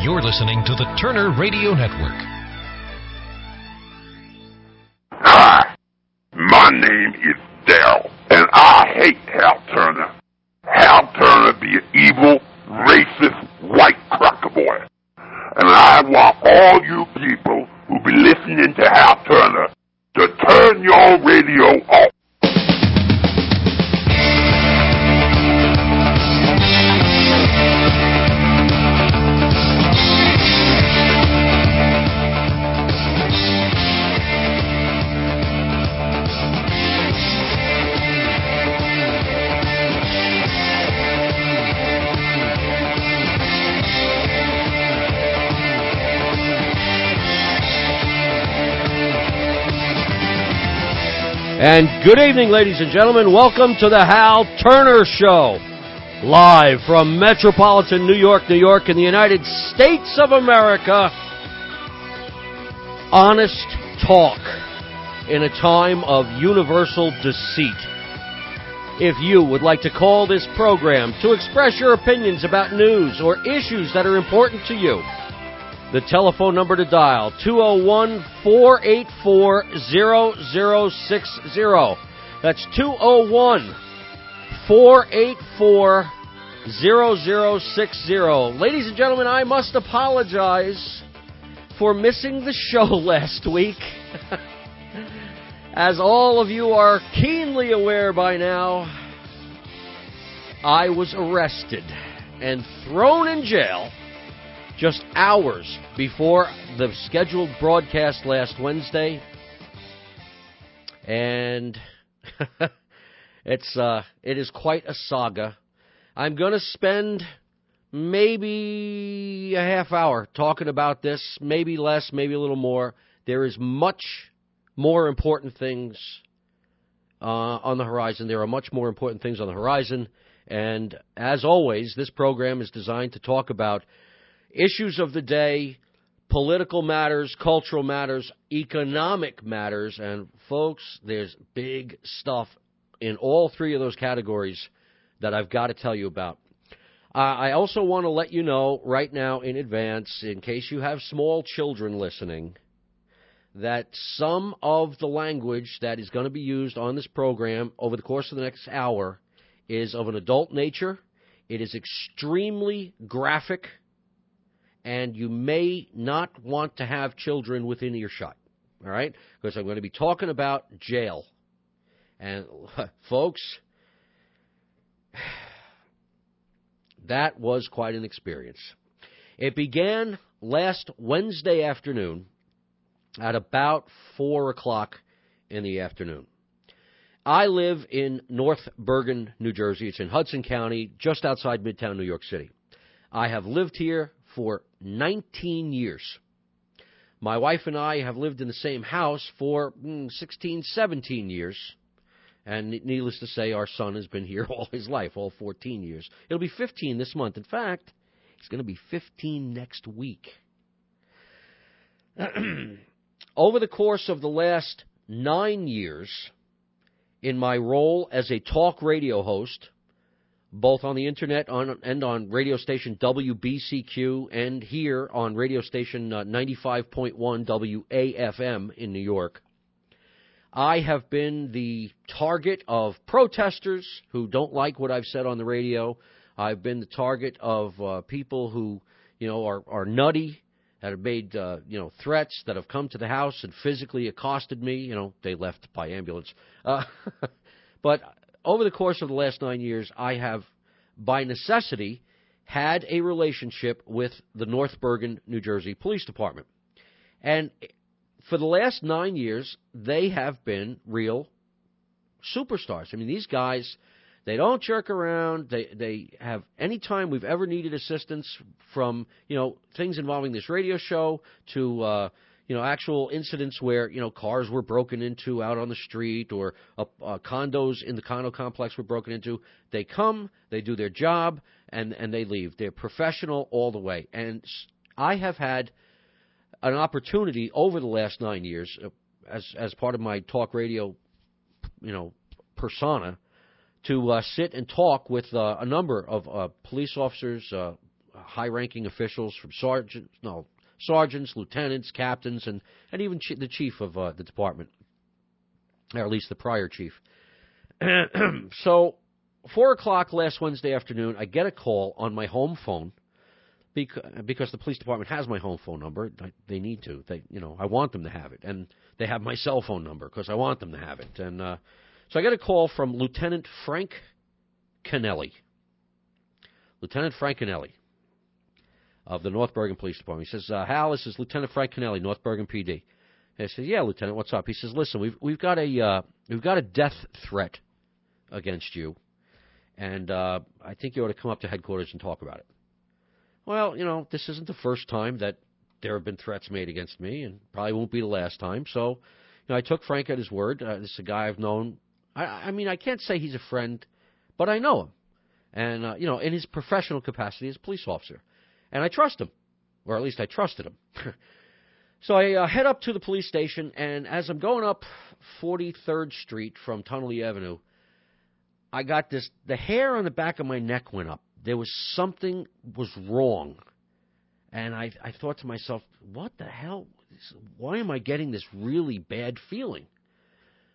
You're listening to the Turner Radio Network. Good evening, ladies and gentlemen. Welcome to the Hal Turner Show. Live from metropolitan New York, New York, in the United States of America. Honest talk in a time of universal deceit. If you would like to call this program to express your opinions about news or issues that are important to you, the telephone number to dial 201 484 0060. That's 201 484 0060. Ladies and gentlemen, I must apologize for missing the show last week. As all of you are keenly aware by now, I was arrested and thrown in jail just hours before the scheduled broadcast last Wednesday. And it's uh it is quite a saga. I'm going to spend maybe a half hour talking about this, maybe less, maybe a little more. There is much more important things uh, on the horizon. There are much more important things on the horizon. And as always, this program is designed to talk about issues of the day, political matters, cultural matters, economic matters, and folks, there's big stuff in all three of those categories that I've got to tell you about. Uh, I also want to let you know right now in advance, in case you have small children listening, that some of the language that is going to be used on this program over the course of the next hour is of an adult nature. It is extremely graphic and you may not want to have children within earshot. All right? Because I'm going to be talking about jail. And folks, that was quite an experience. It began last Wednesday afternoon at about 4 o'clock in the afternoon. I live in North Bergen, New Jersey. It's in Hudson County, just outside Midtown New York City. I have lived here for 19 years. My wife and I have lived in the same house for mm, 16, 17 years. And needless to say, our son has been here all his life, all 14 years. It'll be 15 this month. In fact, he's going to be 15 next week. Over the course of the last nine years, in my role as a talk radio host, both on the internet on, and on radio station WBCQ and here on radio station uh, 95.1 WAFM in New York. I have been the target of protesters who don't like what I've said on the radio. I've been the target of uh, people who, you know, are, are nutty, that have made, uh, you know, threats, that have come to the house and physically accosted me. You know, they left by ambulance. Uh, but over the course of the last nine years, I have, by necessity, had a relationship with the North Bergen, New Jersey Police Department. And for the last nine years, they have been real superstars. I mean, these guys, they don't jerk around. They they have any time we've ever needed assistance from you know things involving this radio show to uh, you know, actual incidents where, you know, cars were broken into out on the street or uh, uh, condos in the condo complex were broken into. They come, they do their job, and, and they leave. They're professional all the way. And I have had an opportunity over the last nine years, uh, as, as part of my talk radio, you know, persona, to uh, sit and talk with uh, a number of uh, police officers, uh, high-ranking officials, from sergeants, no, sergeants, lieutenants, captains, and and even chi- the chief of uh, the department, or at least the prior chief. so, four o'clock last Wednesday afternoon, I get a call on my home phone because, the police department has my home phone number. They need to. They, you know, I want them to have it, and they have my cell phone number because I want them to have it. And uh, so I get a call from Lieutenant Frank Kennelly. Lieutenant Frank Kennelly of the North Bergen Police Department. He says, uh, "Hal, this is Lieutenant Frank Kennelly, North Bergen PD." I said, "Yeah, Lieutenant, what's up?" He says, "Listen, we've we've got a uh, we've got a death threat against you, and uh, I think you ought to come up to headquarters and talk about it." Well, you know, this isn't the first time that there have been threats made against me, and probably won't be the last time. So, you know, I took Frank at his word. Uh, this is a guy I've known. I, I mean, I can't say he's a friend, but I know him, and uh, you know, in his professional capacity as a police officer, and I trust him, or at least I trusted him. so I uh, head up to the police station, and as I'm going up 43rd Street from Tonnelle Avenue, I got this. The hair on the back of my neck went up there was something was wrong. And I, I thought to myself, what the hell? Why am I getting this really bad feeling?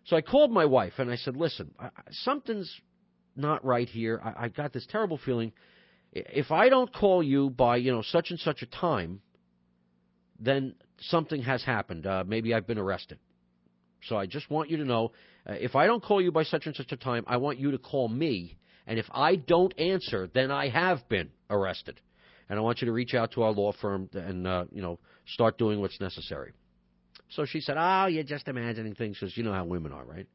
So I called my wife and I said, listen, something's not right here. I, I got this terrible feeling. If I don't call you by, you know, such and such a time, then something has happened. Uh, maybe I've been arrested. So I just want you to know uh, if I don't call you by such and such a time, I want you to call me and if I don't answer, then I have been arrested. And I want you to reach out to our law firm and, uh, you know, start doing what's necessary. So she said, Oh, you're just imagining things because you know how women are, right?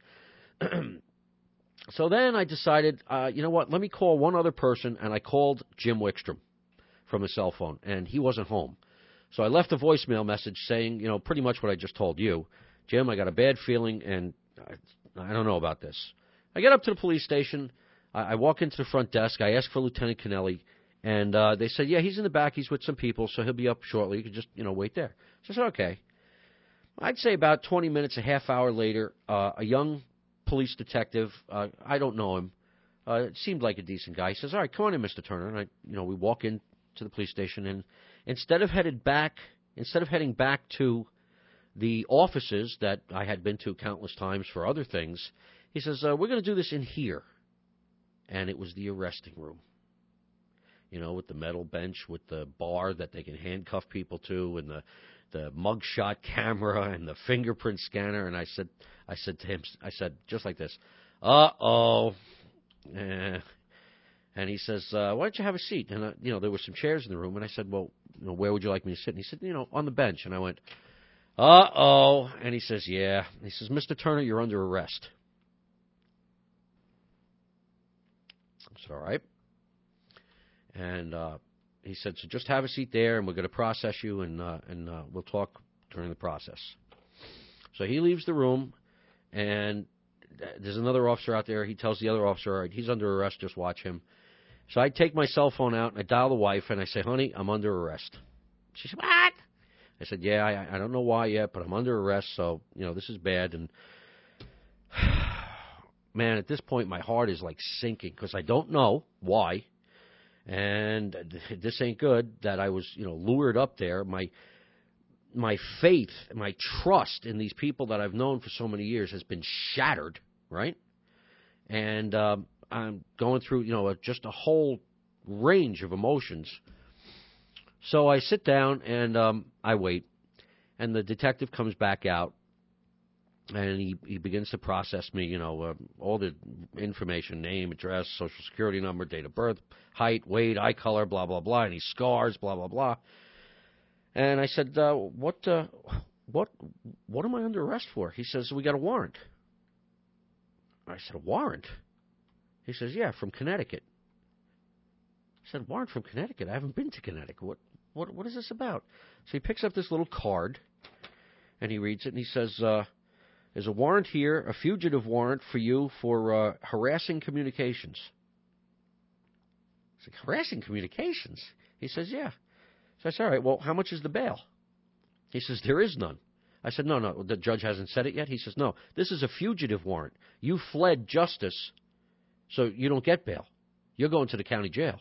so then I decided, uh, you know what, let me call one other person, and I called Jim Wickstrom from his cell phone, and he wasn't home. So I left a voicemail message saying, you know, pretty much what I just told you. Jim, I got a bad feeling, and I, I don't know about this. I get up to the police station. I, I walk into the front desk. I ask for Lieutenant Kennelly, and uh, they said, "Yeah, he's in the back. He's with some people, so he'll be up shortly. You can just, you know, wait there." So I said, "Okay." I'd say about 20 minutes, a half hour later, uh, a young police detective. Uh, I don't know him. Uh, it seemed like a decent guy. He says, "All right, come on in, Mr. Turner." And I, you know, we walk in to the police station, and instead of headed back, instead of heading back to the offices that I had been to countless times for other things, he says, uh, "We're going to do this in here." and it was the arresting room. You know, with the metal bench, with the bar that they can handcuff people to, and the the mugshot camera and the fingerprint scanner. And I said, I said to him, I said just like this, "Uh oh." Eh. And he says, uh, "Why don't you have a seat?" And uh, you know, there were some chairs in the room, and I said, "Well, you know, where would you like me to sit?" And he said, "You know, on the bench." And I went, "Uh oh." And he says, "Yeah." And he says, "Mr. Turner, you're under arrest." I said, all right. And uh, he said, so just have a seat there, and we're going to process you, and uh, and uh, we'll talk during the process. So he leaves the room, and there's another officer out there. He tells the other officer, all right, he's under arrest. Just watch him. So I take my cell phone out and I dial the wife and I say, honey, I'm under arrest. She said, what? I said, yeah, I, I don't know why yet, but I'm under arrest, so you know this is bad. And man, at this point, my heart is like sinking because I don't know why, and this ain't good. That I was, you know, lured up there. My my faith, my trust in these people that I've known for so many years has been shattered, right? And um, I'm going through, you know, just a whole range of emotions. So I sit down and um, I wait, and the detective comes back out, and he, he begins to process me, you know, uh, all the information, name, address, social security number, date of birth, height, weight, eye color, blah, blah, blah, any scars, blah, blah, blah. And I said, uh, what, uh, what, what am I under arrest for? He says, we got a warrant. I said, a warrant? He says, yeah, from Connecticut. I said, warrant from Connecticut? I haven't been to Connecticut. What, what, what is this about? So he picks up this little card, and he reads it, and he says, uh, there's a warrant here, a fugitive warrant for you for uh, harassing communications. Said, harassing communications? He says, yeah. So I said, all right, well, how much is the bail? He says, there is none. I said, no, no, the judge hasn't said it yet. He says, no, this is a fugitive warrant. You fled justice, so you don't get bail. You're going to the county jail.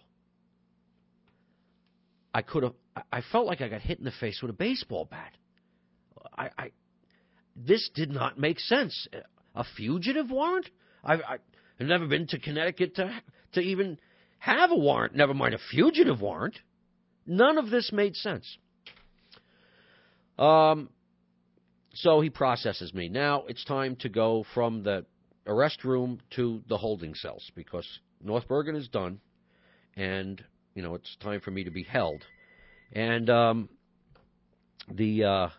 I could have. I felt like I got hit in the face with a baseball bat. I, I this did not make sense. A fugitive warrant? I, I have never been to Connecticut to to even have a warrant. Never mind a fugitive warrant. None of this made sense. Um, so he processes me. Now it's time to go from the arrest room to the holding cells because North Bergen is done, and you know it's time for me to be held. And um, the uh,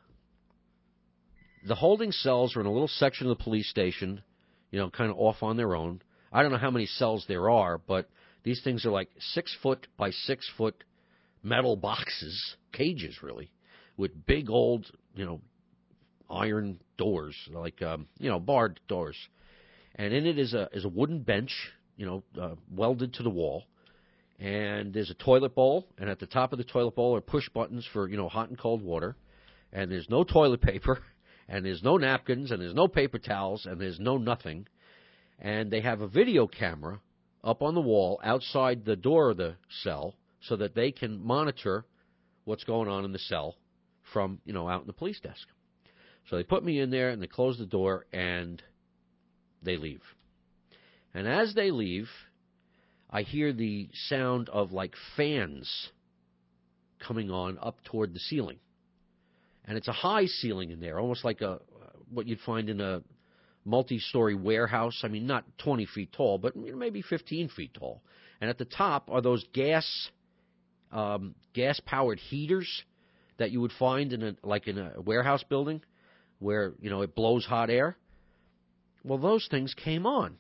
the holding cells are in a little section of the police station, you know, kind of off on their own. I don't know how many cells there are, but these things are like six foot by six foot metal boxes, cages really, with big old, you know, iron doors, like um, you know, barred doors. And in it is a is a wooden bench, you know, uh, welded to the wall. And there's a toilet bowl, and at the top of the toilet bowl are push buttons for you know hot and cold water. And there's no toilet paper, and there's no napkins, and there's no paper towels, and there's no nothing. And they have a video camera up on the wall outside the door of the cell so that they can monitor what's going on in the cell from, you know, out in the police desk. So they put me in there and they close the door and they leave. And as they leave, I hear the sound of like fans coming on up toward the ceiling. And it's a high ceiling in there, almost like a what you'd find in a multi-story warehouse. I mean, not 20 feet tall, but maybe 15 feet tall. And at the top are those gas um, gas-powered heaters that you would find in a like in a warehouse building where you know it blows hot air. Well, those things came on,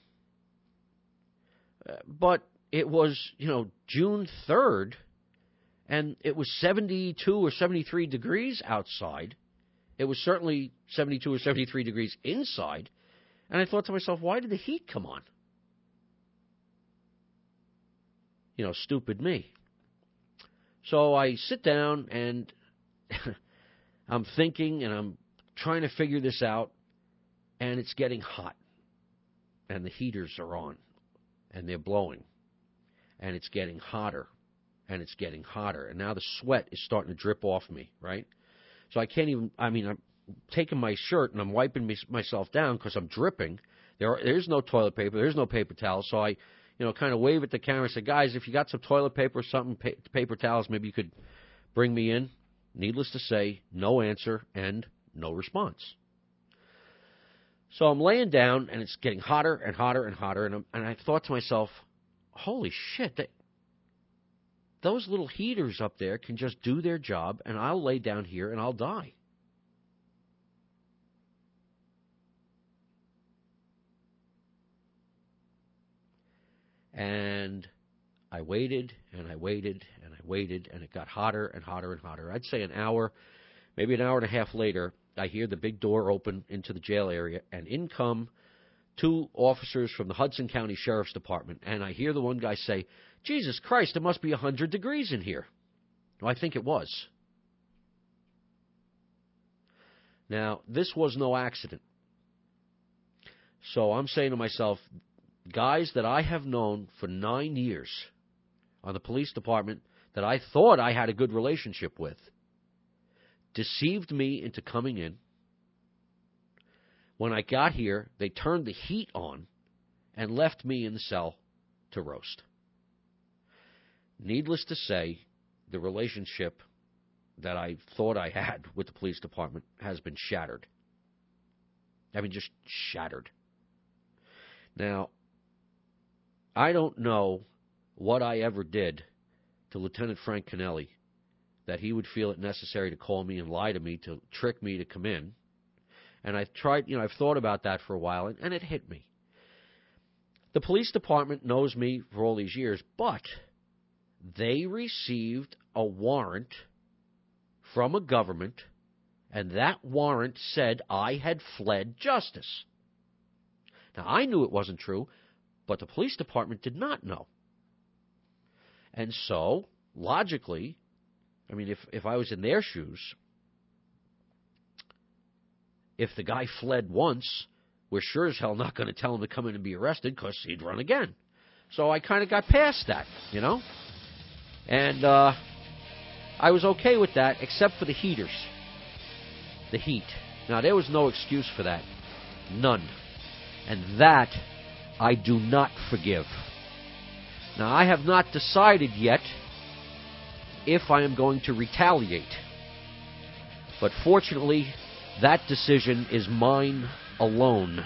uh, but it was you know June third, and it was 72 or 73 degrees outside. It was certainly 72 or 73 degrees inside, and I thought to myself, why did the heat come on? You know, stupid me. So I sit down and I'm thinking and I'm trying to figure this out, and it's getting hot. And the heaters are on, and they're blowing. And it's getting hotter, and it's getting hotter. And now the sweat is starting to drip off me, right? So I can't even, I mean, I'm taking my shirt and I'm wiping me, myself down because I'm dripping. There, are, there's no toilet paper, there's no paper towel. So I, you know, kind of wave at the camera and say, guys, if you got some toilet paper or something, pa- paper towels, maybe you could bring me in. Needless to say, no answer and no response. So I'm laying down, and it's getting hotter and hotter and hotter, and, and i thought to myself, holy shit, they, those little heaters up there can just do their job, and I'll lay down here and I'll die. And I waited and I waited and I waited, and it got hotter and hotter and hotter. I'd say an hour, maybe an hour and a half later, I hear the big door open into the jail area, and in come two officers from the Hudson County Sheriff's Department. And I hear the one guy say, Jesus Christ, it must be a 100 degrees in here. Well, I think it was. Now, this was no accident. So I'm saying to myself, guys that I have known for nine years on the police department that I thought I had a good relationship with deceived me into coming in. When I got here, they turned the heat on and left me in the cell to roast. Needless to say, the relationship that I thought I had with the police department has been shattered. I mean, just shattered. Now, I don't know what I ever did to Lieutenant Frank Kennelly that he would feel it necessary to call me and lie to me to trick me to come in. And I've tried, you know, I've thought about that for a while, and, and it hit me. The police department knows me for all these years, but they received a warrant from a government, and that warrant said I had fled justice. Now, I knew it wasn't true, but the police department did not know. And so, logically, I mean, if, if I was in their shoes, if the guy fled once, we're sure as hell not going to tell him to come in and be arrested because he'd run again. So I kind of got past that, you know? And uh, I was okay with that, except for the heaters, the heat. Now there was no excuse for that, none, and that I do not forgive. Now I have not decided yet if I am going to retaliate. But fortunately, that decision is mine alone.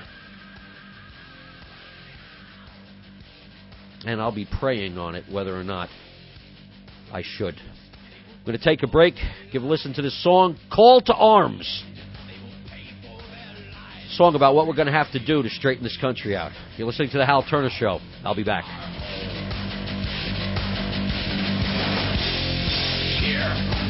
And I'll be praying on it whether or not I should. I'm going to take a break, give a listen to this song, Call to Arms. Song about what we're going to have to do to straighten this country out. You're listening to The Hal Turner Show. I'll be back. Here,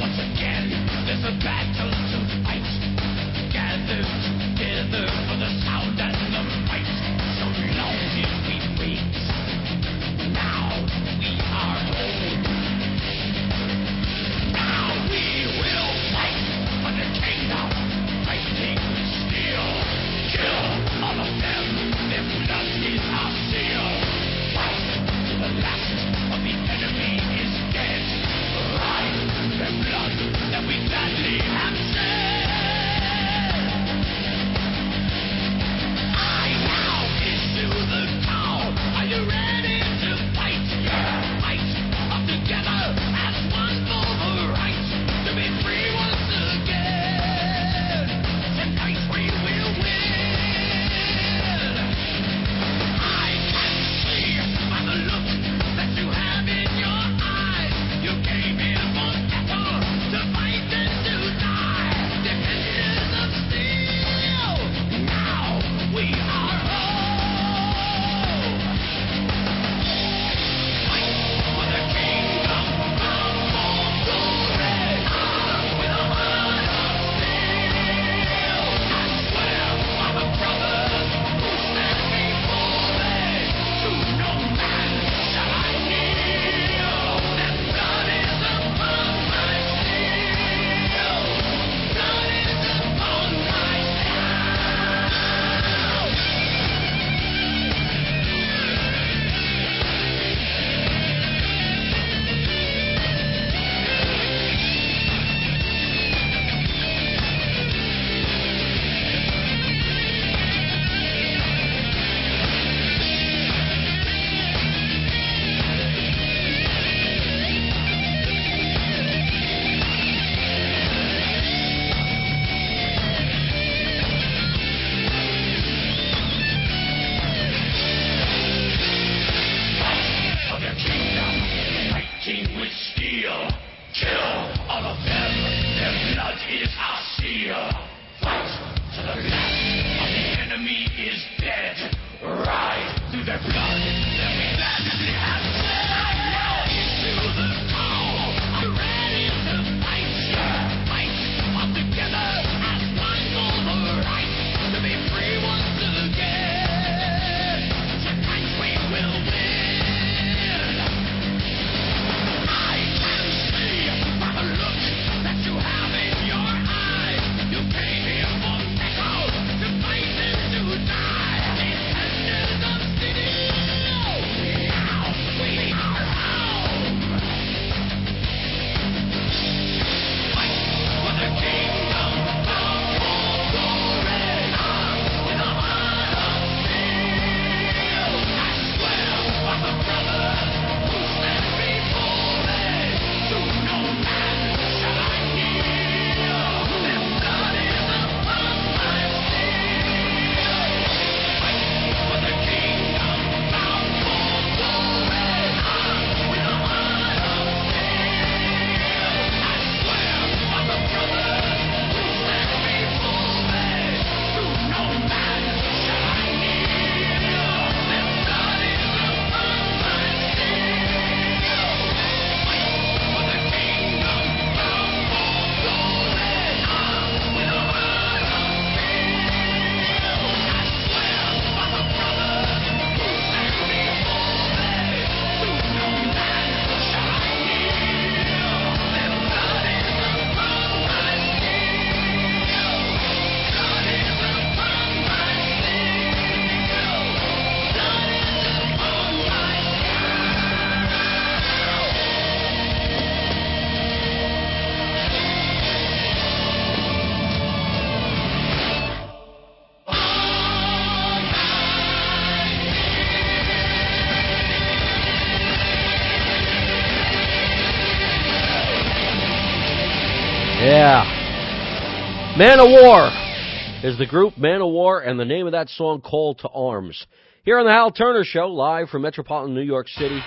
Manowar is the group Manowar, and the name of that song, Call to Arms. Here on the Hal Turner Show, live from metropolitan New York City.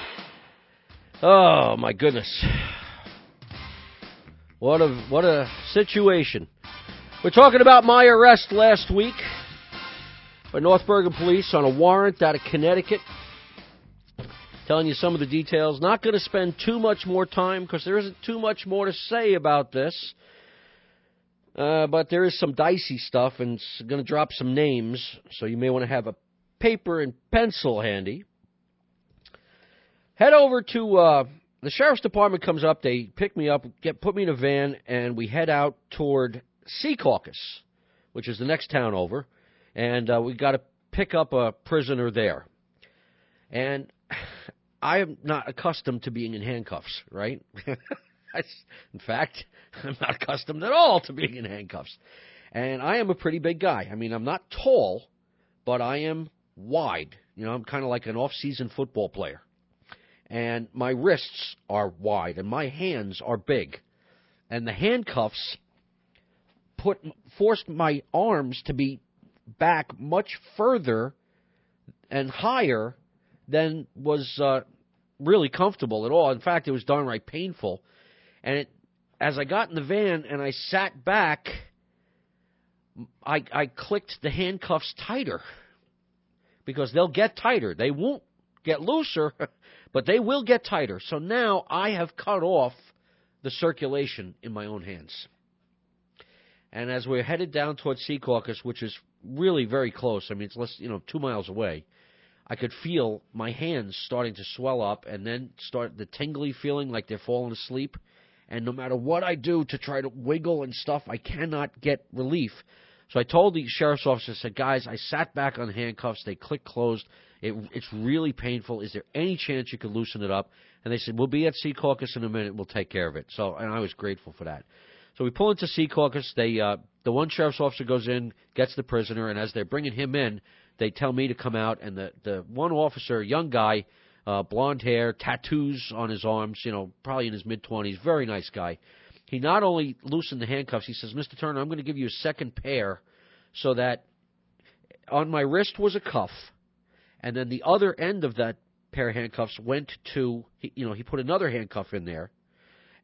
Oh my goodness. What a what a situation. We're talking about my arrest last week by North Bergen Police on a warrant out of Connecticut. Telling you some of the details. Not going to spend too much more time because there isn't too much more to say about this. Uh, but there is some dicey stuff and it's going to drop some names, so you may want to have a paper and pencil handy. Head over to uh, the sheriff's department. Comes up, they pick me up, get put me in a van, and we head out toward Secaucus, which is the next town over, and uh, we got to pick up a prisoner there. And I am not accustomed to being in handcuffs, right? in fact, I'm not accustomed at all to being in handcuffs. And I am a pretty big guy. I mean, I'm not tall, but I am wide. You know, I'm kind of like an off-season football player. And my wrists are wide and my hands are big. And the handcuffs put forced my arms to be back much further and higher than was uh, really comfortable at all. In fact, it was downright painful. And it, as I got in the van and I sat back, I, I clicked the handcuffs tighter because they'll get tighter. They won't get looser, but they will get tighter. So now I have cut off the circulation in my own hands. And as we're headed down towards Secaucus, which is really very close, I mean, it's less, you know, two miles away, I could feel my hands starting to swell up and then start the tingly feeling like they're falling asleep. And no matter what I do to try to wiggle and stuff, I cannot get relief. So I told the sheriff's officer, I said, guys, I sat back on handcuffs. They click closed. It, it's really painful. Is there any chance you could loosen it up? And they said, we'll be at Secaucus in a minute. We'll take care of it. So, and I was grateful for that. So we pull into Secaucus. They, uh, the one sheriff's officer goes in, gets the prisoner, and as they're bringing him in, they tell me to come out. And the, the one officer, young guy, uh, blonde hair, tattoos on his arms, you know, probably in his mid 20s, very nice guy. He not only loosened the handcuffs, he says, Mr. Turner, I'm going to give you a second pair so that on my wrist was a cuff, and then the other end of that pair of handcuffs went to, you know, he put another handcuff in there,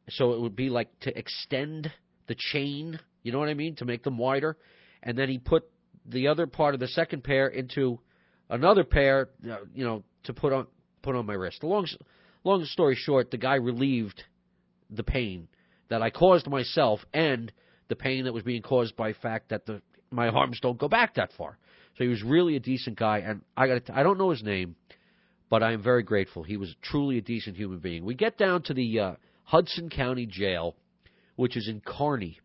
so it would be like to extend the chain, you know what I mean, to make them wider, and then he put the other part of the second pair into another pair, uh, you know, to put on put on my wrist. Long, long story short, the guy relieved the pain that I caused myself and the pain that was being caused by the fact that the my arms don't go back that far. So he was really a decent guy, and I got I don't know his name, but I am very grateful. He was truly a decent human being. We get down to the uh, Hudson County Jail, which is in Kearny,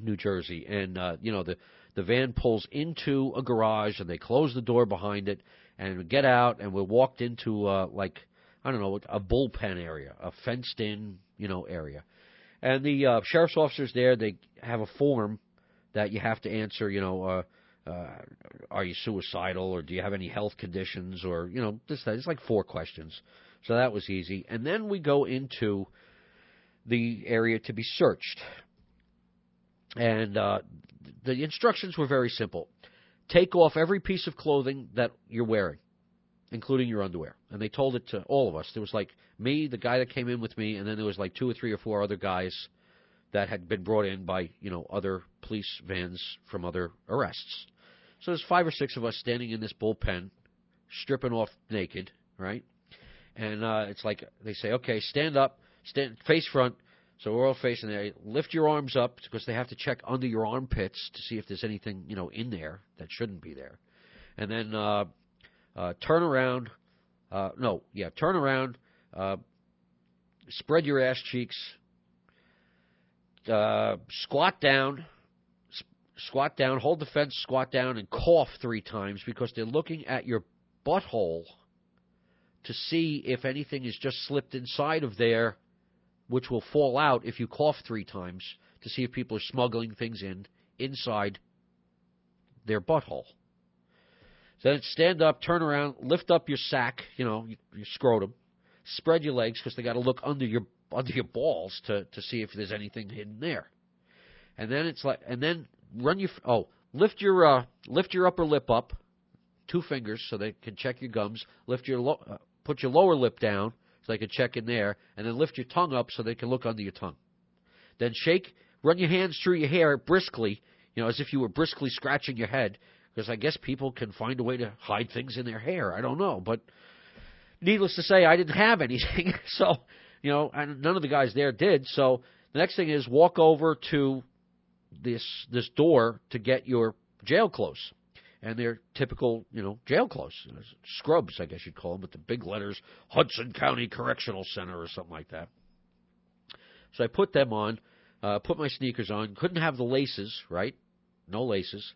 New Jersey, and uh, you know the the van pulls into a garage, and they close the door behind it, and we get out, and we're walked into uh, like I don't know a bullpen area, a fenced in you know area, and the uh, sheriff's officers there they have a form that you have to answer. You know, uh, uh, are you suicidal, or do you have any health conditions, or you know this that. It's like four questions, so that was easy, and then we go into the area to be searched, and uh, the instructions were very simple take off every piece of clothing that you're wearing, including your underwear. And they told it to all of us. There was like me, the guy that came in with me, and then there was like two or three or four other guys that had been brought in by, you know, other police vans from other arrests. So there's five or six of us standing in this bullpen, stripping off naked, right? And uh, it's like they say, okay, stand up, stand face front, so we're all facing there. Lift your arms up because they have to check under your armpits to see if there's anything you know in there that shouldn't be there, and then uh, uh, turn around. Uh, no, yeah, turn around. Uh, spread your ass cheeks. Uh, squat down. Squat down. Hold the fence. Squat down and cough three times because they're looking at your butthole to see if anything has just slipped inside of there which will fall out if you cough three times to see if people are smuggling things in inside their butthole. Then stand up, turn around, lift up your sack, you know, your scrotum, spread your legs because they got to look under your under your balls to to see if there's anything hidden there. and then it's like, and then run your oh lift your uh, lift your upper lip up, two fingers so they can check your gums. Lift your lo- uh, put your lower lip down so they can check in there, and then lift your tongue up so they can look under your tongue. Then shake, run your hands through your hair briskly, you know, as if you were briskly scratching your head, because I guess people can find a way to hide things in their hair. I don't know, but needless to say, I didn't have anything, so you know, and none of the guys there did. So the next thing is walk over to this this door to get your jail clothes. And they're typical, you know, jail clothes, scrubs, I guess you'd call them, with the big letters, Hudson County Correctional Center or something like that. So I put them on, uh, put my sneakers on. Couldn't have the laces, right? No laces.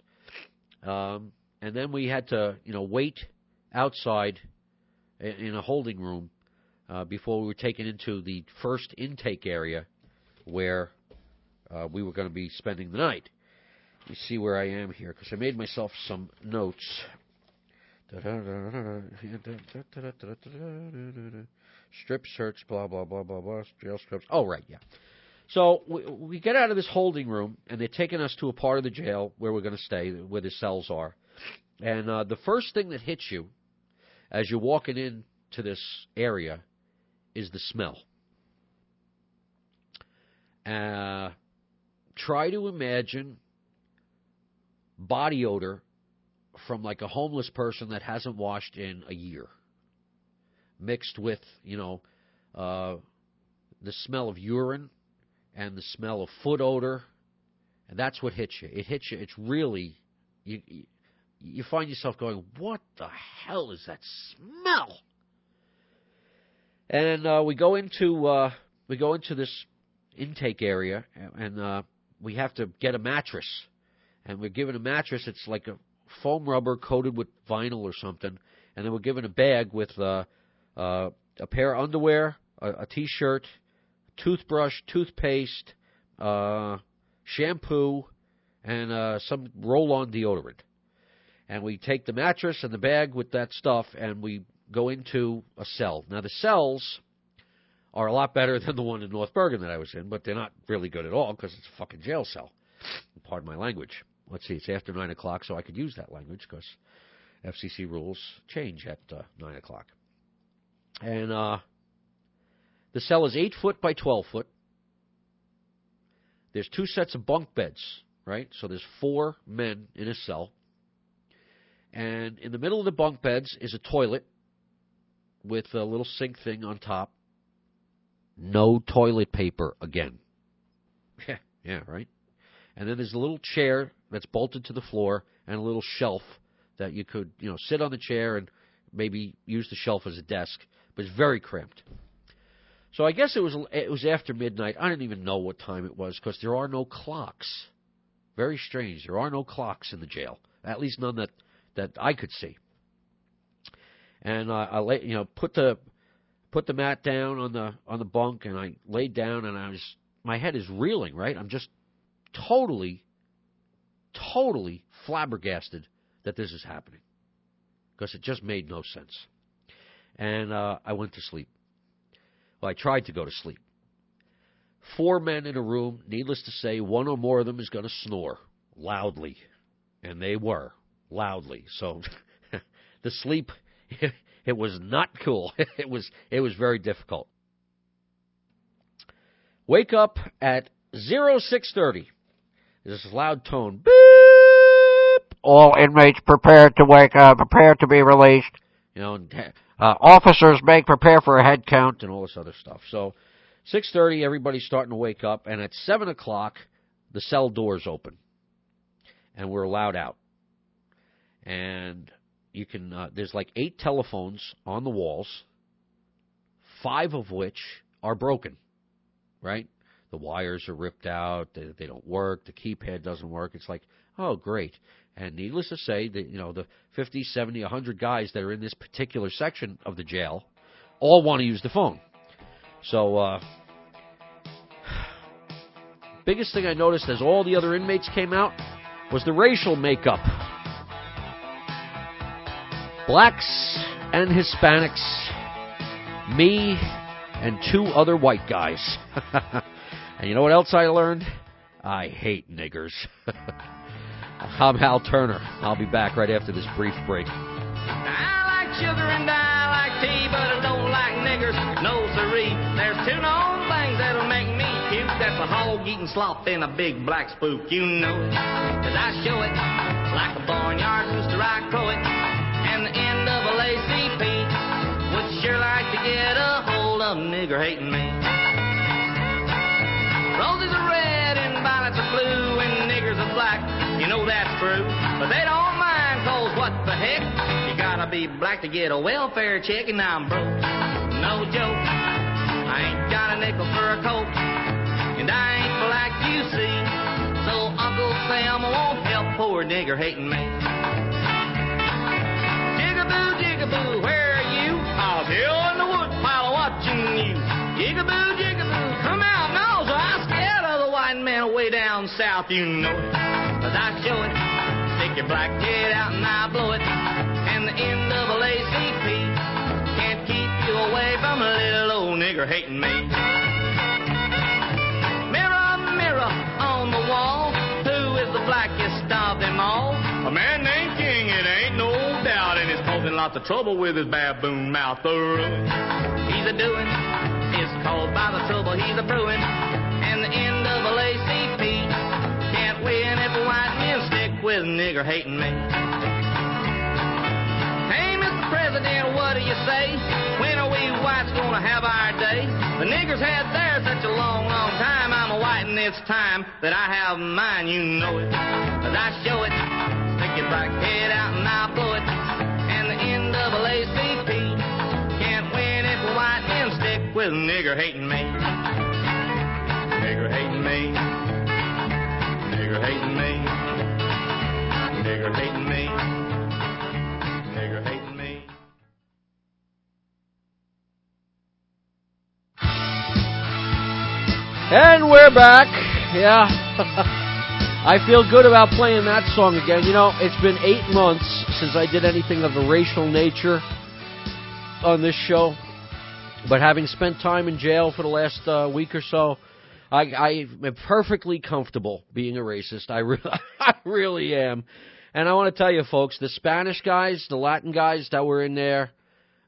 Um, and then we had to, you know, wait outside in a holding room uh, before we were taken into the first intake area where uh, we were going to be spending the night. You see where I am here because I made myself some notes. Strip search, blah blah blah blah blah. Jail strips. Oh right, yeah. So we, we get out of this holding room, and they're taking us to a part of the jail where we're going to stay, where the cells are. And uh, the first thing that hits you as you're walking into this area is the smell. Uh, try to imagine body odor from like a homeless person that hasn't washed in a year, mixed with you know uh, the smell of urine and the smell of foot odor, and that's what hits you. It hits you. It's really you. You find yourself going, "What the hell is that smell?" And uh, we go into uh, we go into this intake area, and uh, we have to get a mattress. And we're given a mattress. It's like a foam rubber coated with vinyl or something. And then we're given a bag with uh, uh, a pair of underwear, a, a t-shirt, toothbrush, toothpaste, uh, shampoo, and uh, some roll-on deodorant. And we take the mattress and the bag with that stuff, and we go into a cell. Now the cells are a lot better than the one in North Bergen that I was in, but they're not really good at all because it's a fucking jail cell. Pardon my language. Let's see, it's after nine o'clock, so I could use that language because FCC rules change at uh, nine o'clock. And uh, the cell is eight foot by twelve foot. There's two sets of bunk beds, right? So there's four men in a cell. And in the middle of the bunk beds is a toilet with a little sink thing on top. No toilet paper again. Yeah, right. And then there's a little chair that's bolted to the floor and a little shelf that you could, you know, sit on the chair and maybe use the shelf as a desk, but it's very cramped. So I guess it was it was after midnight. I don't even know what time it was because there are no clocks. Very strange. There are no clocks in the jail, at least none that that I could see. And I lay, you know, put the put the mat down on the on the bunk, and I laid down, and I was my head is reeling. Right, I'm just totally, totally flabbergasted that this is happening because it just made no sense. And uh, I went to sleep. Well, I tried to go to sleep. Four men in a room, needless to say, one or more of them is going to snore loudly. And they were, loudly. So the sleep, it was not cool. It was, it was very difficult. Wake up at 0630. There's this loud tone. Beep! All inmates prepare to wake up, prepare to be released. You know, and, uh, officers make prepare for a head count and all this other stuff. So, 6:30, everybody's starting to wake up, and at 7 o'clock, the cell doors open, and we're allowed out. And you can uh, there's like eight telephones on the walls, five of which are broken, right? The wires are ripped out, they, they don't work, the keypad doesn't work. It's like, oh, great. And needless to say, that you know the 50, 70, 100 guys that are in this particular section of the jail all want to use the phone. So, uh, biggest thing I noticed as all the other inmates came out was the racial makeup. Blacks and Hispanics, me and two other white guys. and you know what else I learned? I hate niggers. I'm Hal Turner. I'll be back right after this brief break. I like sugar and I like tea, but I don't like niggers. No siree. There's two known things that'll make me puke. That's a hog eating slop and a big black spook. You know it, 'cause I show it like a barnyard rooster. I crow it, and the end of a ACP would sure like to get a hold of nigger hating me. Roses are red and violets are blue and niggers are black. You know that's true. But they don't mind, cause what the heck? You gotta be black to get a welfare check and I'm broke. No joke. I ain't got a nickel for a coat. And I ain't black, you see. So Uncle Sam won't help poor nigger hating me. Jigaboo, jigaboo, where are you? I was here in the wood pile watching you. Jigaboo, jigaboo, way down south, you know it. Cause I show it. Stick your black head out and I blow it. And the NAACP can't keep you away from a little old nigger hating me. Mirror, mirror on the wall, who is the blackest of them all? A man named King, it ain't no doubt, and he's causing lots of trouble with his baboon mouth. The ruin he's a doing is caused by the trouble he's a brewing, and the NAACP can't win if white men stick with nigger hating me. Hey, Mr. President, what do you say? When are we whites gonna have our day? The niggers had theirs such a long, long time. I'm a white and it's time that I have mine, you know it. Cause I show it. Stick your black head out and I blow it. And the NAACP can't win if white men stick with nigger hating me. Nigger hating me. Nigger hating me. Nigger hating me. Nigger hating me. And we're back. Yeah. I feel good about playing that song again. You know, it's been eight months since I did anything of a racial nature on this show. But having spent time in jail for the last uh, week or so, I, I am perfectly comfortable being a racist. I, re- I really am. And I want to tell you, folks, the Spanish guys, the Latin guys that were in there,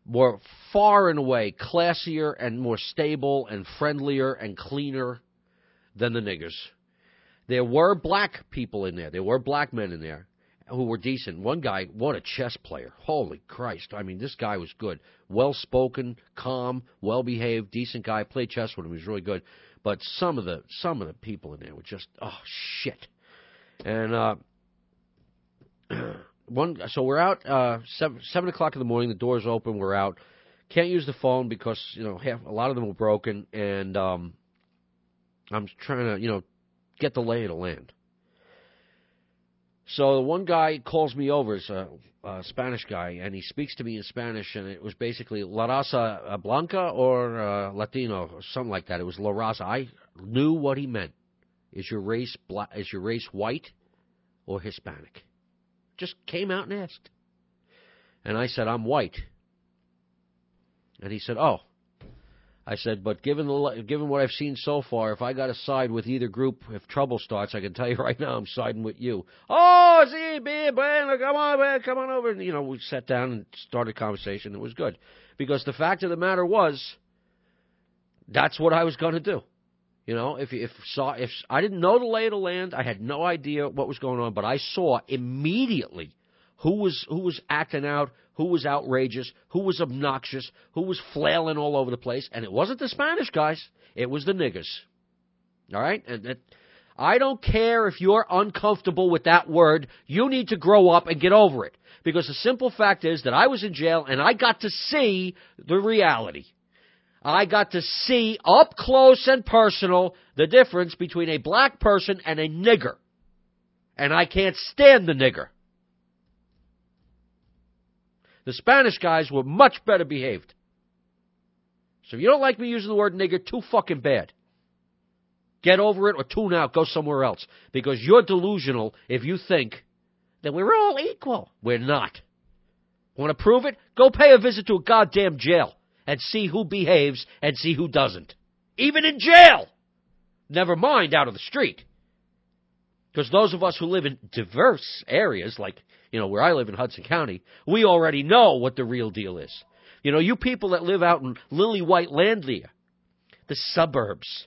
were far and away classier and more stable and friendlier and cleaner than the niggers. There were black people in there. There were black men in there who were decent. One guy, what a chess player. Holy Christ. I mean, this guy was good. Well spoken, calm, well behaved, decent guy. Played chess with him. He was really good. But some of the some of the people in there were just oh shit. And uh one so we're out uh seven seven o'clock in the morning. The doors open. We're out. Can't use the phone because you know half a lot of them were broken. And um i'm trying to you know get the lay of the land so one guy calls me over it's a, a spanish guy and he speaks to me in spanish and it was basically la raza blanca or uh, latino or something like that it was la raza i knew what he meant is your race black is your race white or hispanic just came out and asked. And I said, I'm white. And he said, Oh. I said, but given the given what I've seen so far, if I got to side with either group, if trouble starts, I can tell you right now, I'm siding with you. Oh, see, be bueno, come on, man, come on over. And, you know, we sat down and started a conversation. It was good because the fact of the matter was, that's what I was going to do. You know, if if saw if I didn't know the lay of the land, I had no idea what was going on, but I saw immediately who was who was acting out, who was outrageous, who was obnoxious, who was flailing all over the place, and it wasn't the Spanish guys, it was the niggers. All right, and that, I don't care if you're uncomfortable with that word. You need to grow up and get over it because the simple fact is that I was in jail and I got to see the reality. I got to see up close and personal the difference between a black person and a nigger. And I can't stand the nigger. The Spanish guys were much better behaved. So if you don't like me using the word nigger, too fucking bad. Get over it or tune out, go somewhere else. Because you're delusional if you think that we're all equal. We're not. Want to prove it? Go pay a visit to a goddamn jail and see who behaves and see who doesn't. Even in jail. Never mind out of the street. Because those of us who live in diverse areas, like, you know, where I live in Hudson County, we already know what the real deal is. You know, you people that live out in Lily White Landlia, the suburbs,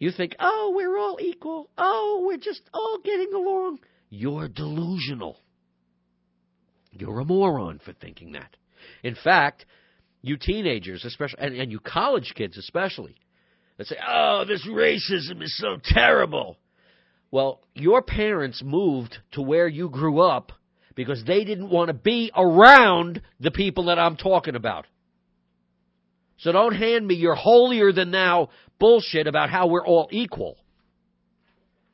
you think, oh, we're all equal. Oh, we're just all getting along. You're delusional. You're a moron for thinking that. In fact, you teenagers, especially, and, and you college kids especially, that say, oh, this racism is so terrible. Well, your parents moved to where you grew up because they didn't want to be around the people that I'm talking about. So don't hand me your holier than thou bullshit about how we're all equal.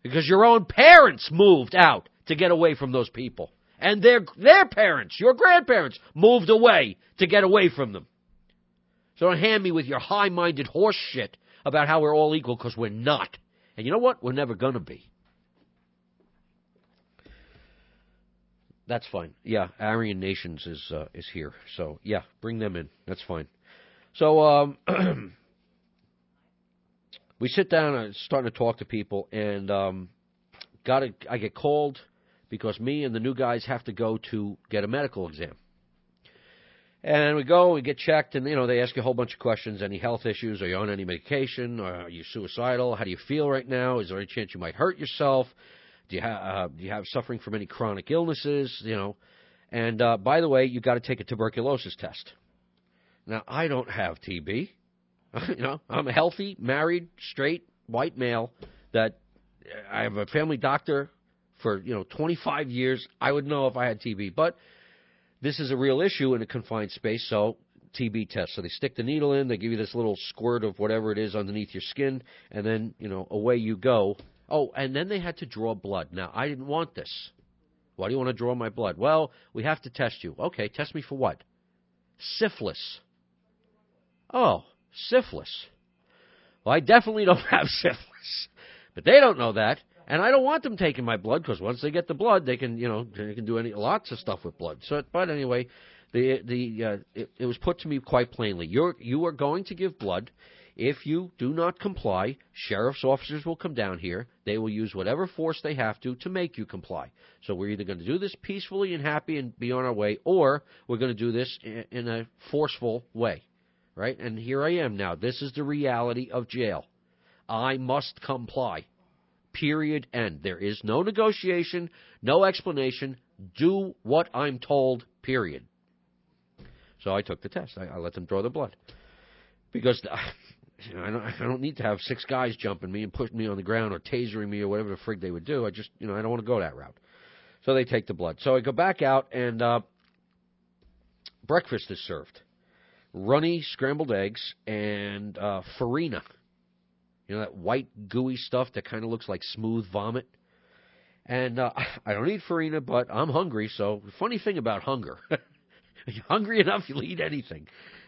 Because your own parents moved out to get away from those people. And their their parents, your grandparents, moved away to get away from them. So don't hand me with your high-minded horse shit about how we're all equal because we're not. And you know what? We're never gonna be. That's fine. Yeah, Aryan Nations is uh, is here. So yeah, bring them in. That's fine. So um, we sit down and starting to talk to people, and um, got to, I get called because me and the new guys have to go to get a medical exam. And we go, we get checked, and you know they ask you a whole bunch of questions: any health issues? Are you on any medication? Are you suicidal? How do you feel right now? Is there any chance you might hurt yourself? Do you have uh, do you have suffering from any chronic illnesses? You know, and uh, by the way, you got to take a tuberculosis test. Now I don't have TB. you know, I'm a healthy, married, straight, white male that I have a family doctor for you know 25 years. I would know if I had TB, but this is a real issue in a confined space, so TB test. So they stick the needle in, they give you this little squirt of whatever it is underneath your skin, and then you know away you go Oh, and then they had to draw blood. Now, I didn't want this. Why do you want to draw my blood? Well, we have to test you. Okay, test me for what? Syphilis. Oh, syphilis. Well, I definitely don't have syphilis. But they don't know that. And I don't want them taking my blood because once they get the blood, they can, you know, they can do any lots of stuff with blood. So, but anyway, the the uh, it, it was put to me quite plainly. You're you are going to give blood. If you do not comply, sheriff's officers will come down here. They will use whatever force they have to to make you comply. So we're either going to do this peacefully and happy and be on our way, or we're going to do this in a forceful way. Right? And here I am now. This is the reality of jail. I must comply. Period. End. There is no negotiation, no explanation. Do what I'm told. Period. So I took the test. I, I let them draw the blood because you know, I don't, I don't need to have six guys jumping me and putting me on the ground or tasering me or whatever the frig they would do. I just, you know, I don't want to go that route. So they take the blood. So I go back out and uh, breakfast is served: runny scrambled eggs and uh, farina. You know that white gooey stuff that kind of looks like smooth vomit. And uh, I don't eat farina, but I'm hungry. So funny thing about hunger, hungry enough, you'll eat anything.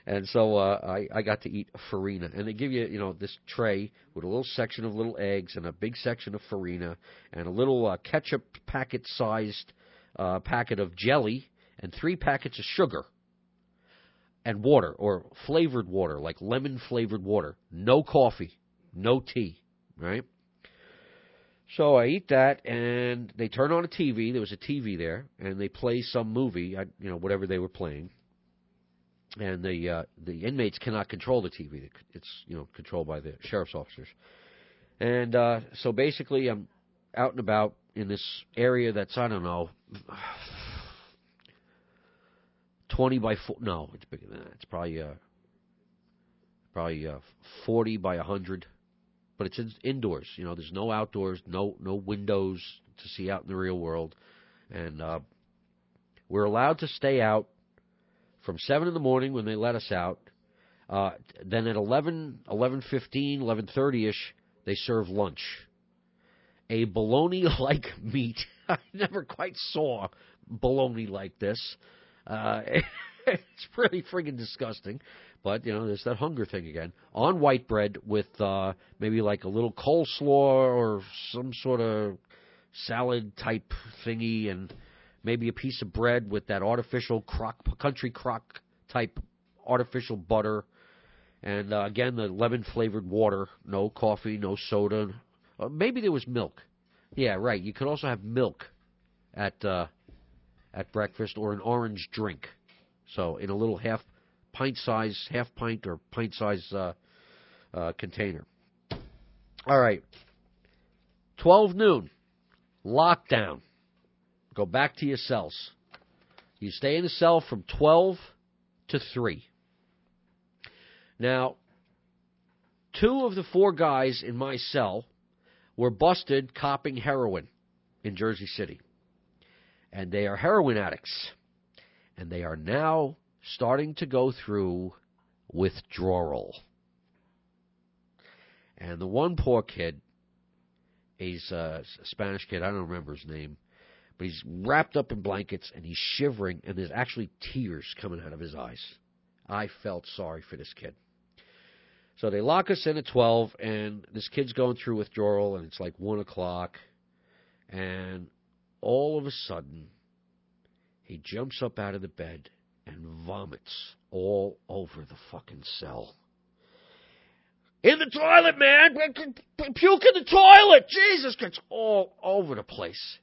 And so uh, I, I got to eat farina. And they give you, you know, this tray with a little section of little eggs and a big section of farina and a little uh, ketchup packet sized uh, packet of jelly and three packets of sugar and water or flavored water, like lemon flavored water. No coffee, no tea, right? So I eat that, and they turn on a TV. There was a TV there, and they play some movie, you know, whatever they were playing and the uh, the inmates cannot control the TV. It's you know controlled by the sheriff's officers. And uh, so basically, I'm out and about in this area that's I don't know, twenty by four. No, it's bigger than that. It's probably uh, probably uh, forty by a hundred. But it's in, indoors. You know, there's no outdoors, no no windows to see out in the real world, and uh, we're allowed to stay out from 7 in the morning when they let us out. Uh, then at 11, 11.15, 11.30ish, they serve lunch. A bologna-like meat. I never quite saw bologna like this. Uh, it's pretty friggin' disgusting. But, you know, there's that hunger thing again. On white bread with uh, maybe like a little coleslaw or some sort of salad type thingy and maybe a piece of bread with that artificial crock, country crock type artificial butter, and uh, again the lemon flavored water. No coffee, no soda. Uh, maybe there was milk. Yeah, right. You could also have milk at uh, at breakfast or an orange drink. So in a little half pint size, half pint or pint size uh, uh, container. All right. 12 noon, lockdown. Go back to your cells. You stay in the cell from 12 to 3. Now, two of the four guys in my cell were busted copping heroin in Jersey City. And they are heroin addicts. And they are now starting to go through withdrawal. And the one poor kid, he's a Spanish kid, I don't remember his name, but he's wrapped up in blankets and he's shivering, and there's actually tears coming out of his eyes. I felt sorry for this kid. So they lock us in at 12, and this kid's going through withdrawal, and it's like 1 o'clock. And all of a sudden, he jumps up out of the bed and vomits all over the fucking cell. In the toilet, man! Puke in the toilet! Jesus, gets all over the place.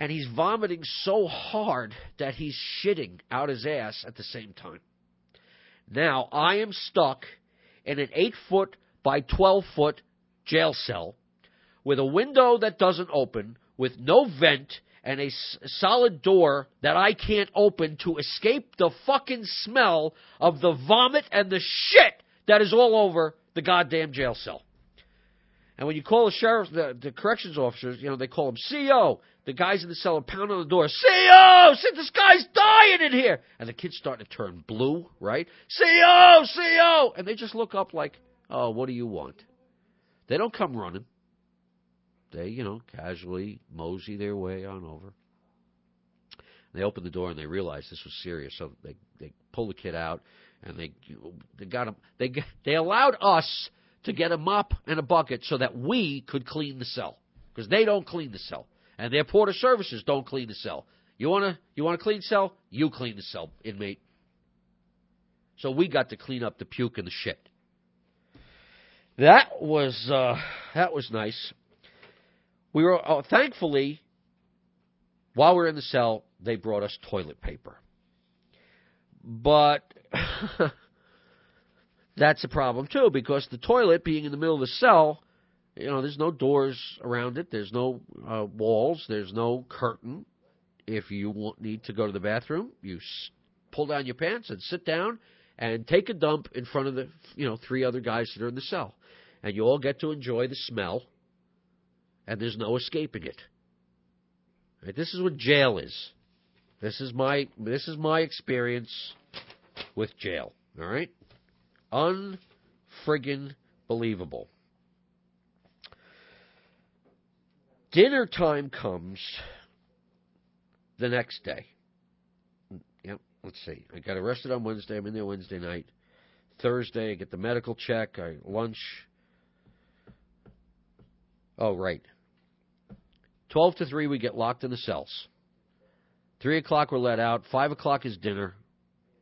And he's vomiting so hard that he's shitting out his ass at the same time. Now, I am stuck in an 8 foot by 12 foot jail cell with a window that doesn't open, with no vent, and a s- solid door that I can't open to escape the fucking smell of the vomit and the shit that is all over the goddamn jail cell. And when you call the sheriff, the, the corrections officers, you know, they call him CO. The guys in the cell are pounding on the door. CO! This guy's dying in here! And the kid's starting to turn blue, right? CO! CO! And they just look up like, oh, what do you want? They don't come running. They, you know, casually mosey their way on over. They open the door and they realize this was serious, so they they pull the kid out and they they got him. They they allowed us to get a mop and a bucket so that we could clean the cell because they don't clean the cell and their porter services don't clean the cell. You wanna you want to clean cell? You clean the cell, inmate. So we got to clean up the puke and the shit. That was uh, that was nice. We were uh, thankfully while we were in the cell, they brought us toilet paper. But that's a problem too because the toilet being in the middle of the cell, you know, there's no doors around it, there's no uh, walls, there's no curtain. If you need to go to the bathroom, you pull down your pants and sit down and take a dump in front of the you know three other guys that are in the cell, and you all get to enjoy the smell, and there's no escaping it. Right? This is what jail is. This is my this is my experience with jail. All right, unfriggin' believable. Dinner time comes the next day. Yep, let's see. I got arrested on Wednesday. I'm in there Wednesday night. Thursday, I get the medical check. I lunch. Oh, right. 12 to 3, we get locked in the cells. 3 o'clock, we're let out. 5 o'clock is dinner.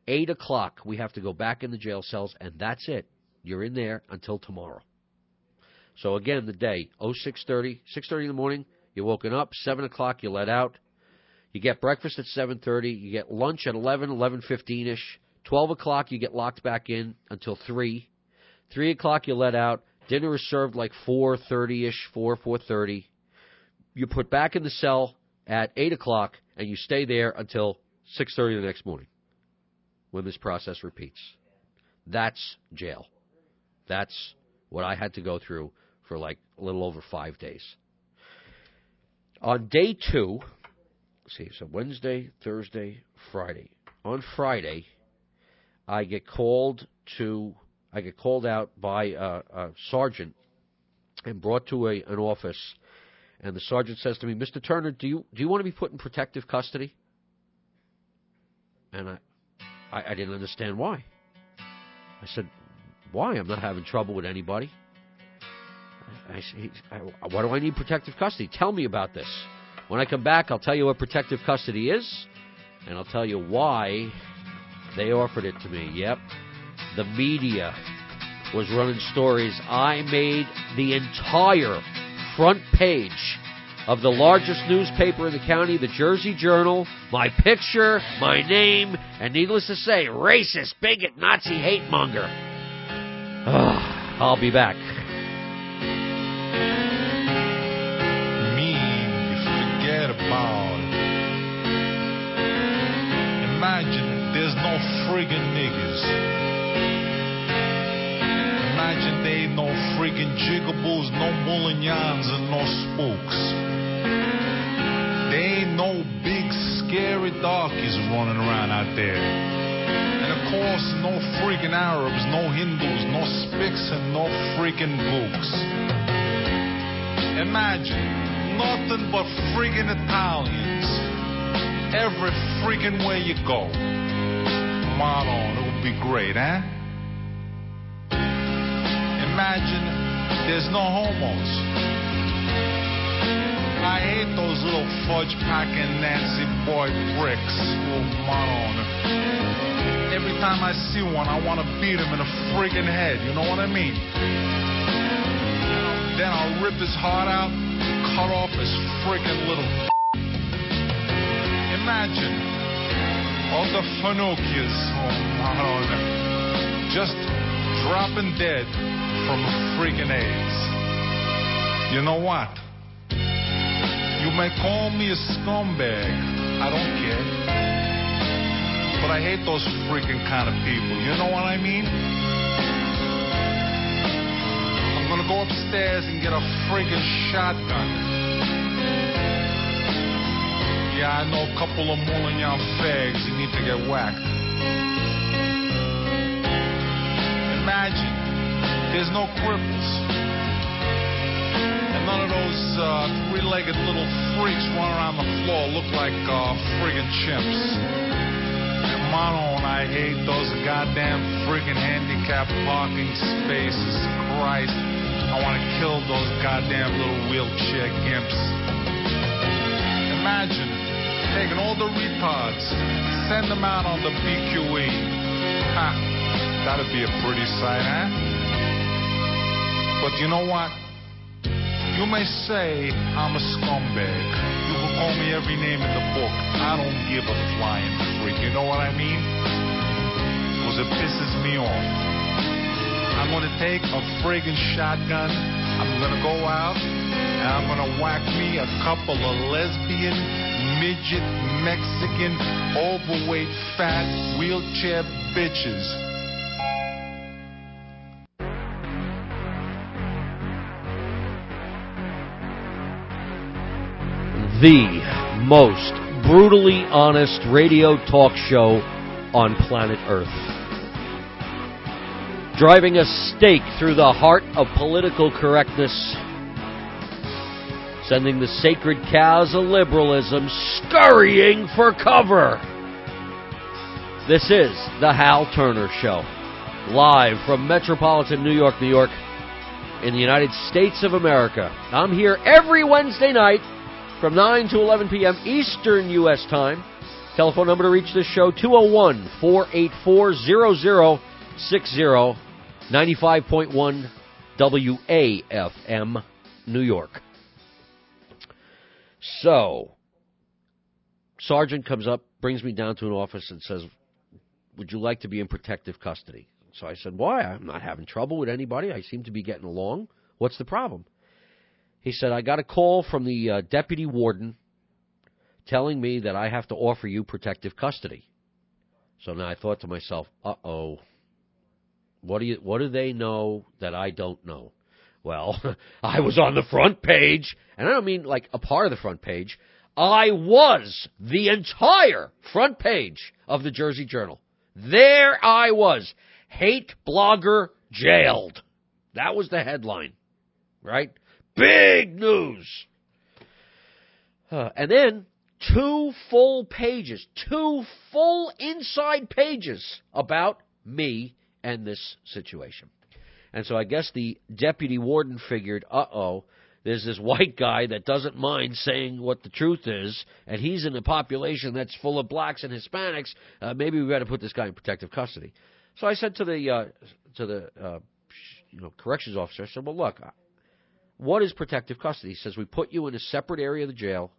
8 o'clock, we have to go back in the jail cells, and that's it. You're in there until tomorrow. So again, the day, 0630, 6.30 in the morning, you're woken up. 7 o'clock, you're let out. You get breakfast at 7.30. You get lunch at 11, 11.15ish. 12 o'clock, you get locked back in until 3. 3 o'clock, you're let out. Dinner is served like 4.30ish, 4, 4.30 you put back in the cell at eight o'clock, and you stay there until six thirty the next morning, when this process repeats. That's jail. That's what I had to go through for like a little over five days. On day two, see, so Wednesday, Thursday, Friday. On Friday, I get called to, I get called out by a, a sergeant and brought to a, an office and the sergeant says to me, "Mr. Turner, do you do you want to be put in protective custody?" And I, I, I didn't understand why. I said, "Why? I'm not having trouble with anybody." I, said, why do I need protective custody? Tell me about this. When I come back, I'll tell you what protective custody is, and I'll tell you why they offered it to me. Yep, the media was running stories. I made the entire front page of the largest newspaper in the county, the Jersey Journal, my picture, my name, and needless to say, racist, bigot, Nazi hate monger. Ah, I'll be back. mean, forget about it. Imagine there's no friggin' niggas. Imagine they ain't no friggin' jigaboos, no mullignans, and no spooks. There ain't no big scary darkies running around out there. And of course, no freaking Arabs, no Hindus, no spics, and no freaking books. Imagine nothing but freaking Italians. Every friggin' way you go. Come on, it would be great, eh? Imagine there's no homos. I hate those little fudge packing Nancy boy pricks. Oh, on. Every time I see one, I want to beat him in the friggin' head. You know what I mean? Then I'll rip his heart out, cut off his friggin' little. Imagine all the Finucchias, oh, Maron, just dropping dead from friggin' AIDS. You know what? You may call me a scumbag. I don't care. But I hate those freaking kind of people. You know what I mean? I'm gonna go upstairs and get a freaking shotgun. Yeah, I know a couple of Moulin fags you need to get whacked. Imagine there's no cripples. And none of those uh, three-legged little freaks running around the floor look like uh, friggin' chimps. And Manon, I hate those goddamn friggin' handicapped parking spaces. Christ, I want to kill those goddamn little wheelchair gimps. Imagine taking all the retards, send them out on the BQE. Ha, that'd be a pretty sight, huh? But you know what? You may say I'm a scumbag. You can call me every name in the book. I don't give a flying freak. You know what I mean? Because it pisses me off. I'm gonna take a friggin' shotgun. I'm gonna go out and I'm gonna whack me a couple of lesbian, midget, Mexican, overweight, fat, wheelchair bitches. The most brutally honest radio talk show on planet Earth. Driving a stake through the heart of political correctness, sending the sacred cows of liberalism scurrying for cover. This is the Hal Turner Show, live from metropolitan New York, New York, in the United States of America. I'm here every Wednesday night from 9 to 11 p.m. Eastern U.S. Time. Telephone number to reach this show 201 484 0060 95.1 WAFM, New York. So, Sergeant comes up, brings me down to an office, and says, Would you like to be in protective custody? So I said, Why? I'm not having trouble with anybody. I seem to be getting along. What's the problem? He said, I got a call from the uh, deputy warden telling me that I have to offer you protective custody. So now I thought to myself, uh oh. What do you what do they know that I don't know? Well, I was on the front page, and I don't mean like a part of the front page. I was the entire front page of the Jersey Journal. There I was. Hate blogger jailed. That was the headline. Right? Big news. Uh, and then two full pages, two full inside pages about me and this situation. And so I guess the deputy warden figured, uh oh, there's this white guy that doesn't mind saying what the truth is, and he's in a population that's full of blacks and Hispanics. Uh, maybe we got to put this guy in protective custody. So I said to the uh, to the uh, you know corrections officer, I said, well, look, what is protective custody? He says, we put you in a separate area of the jail.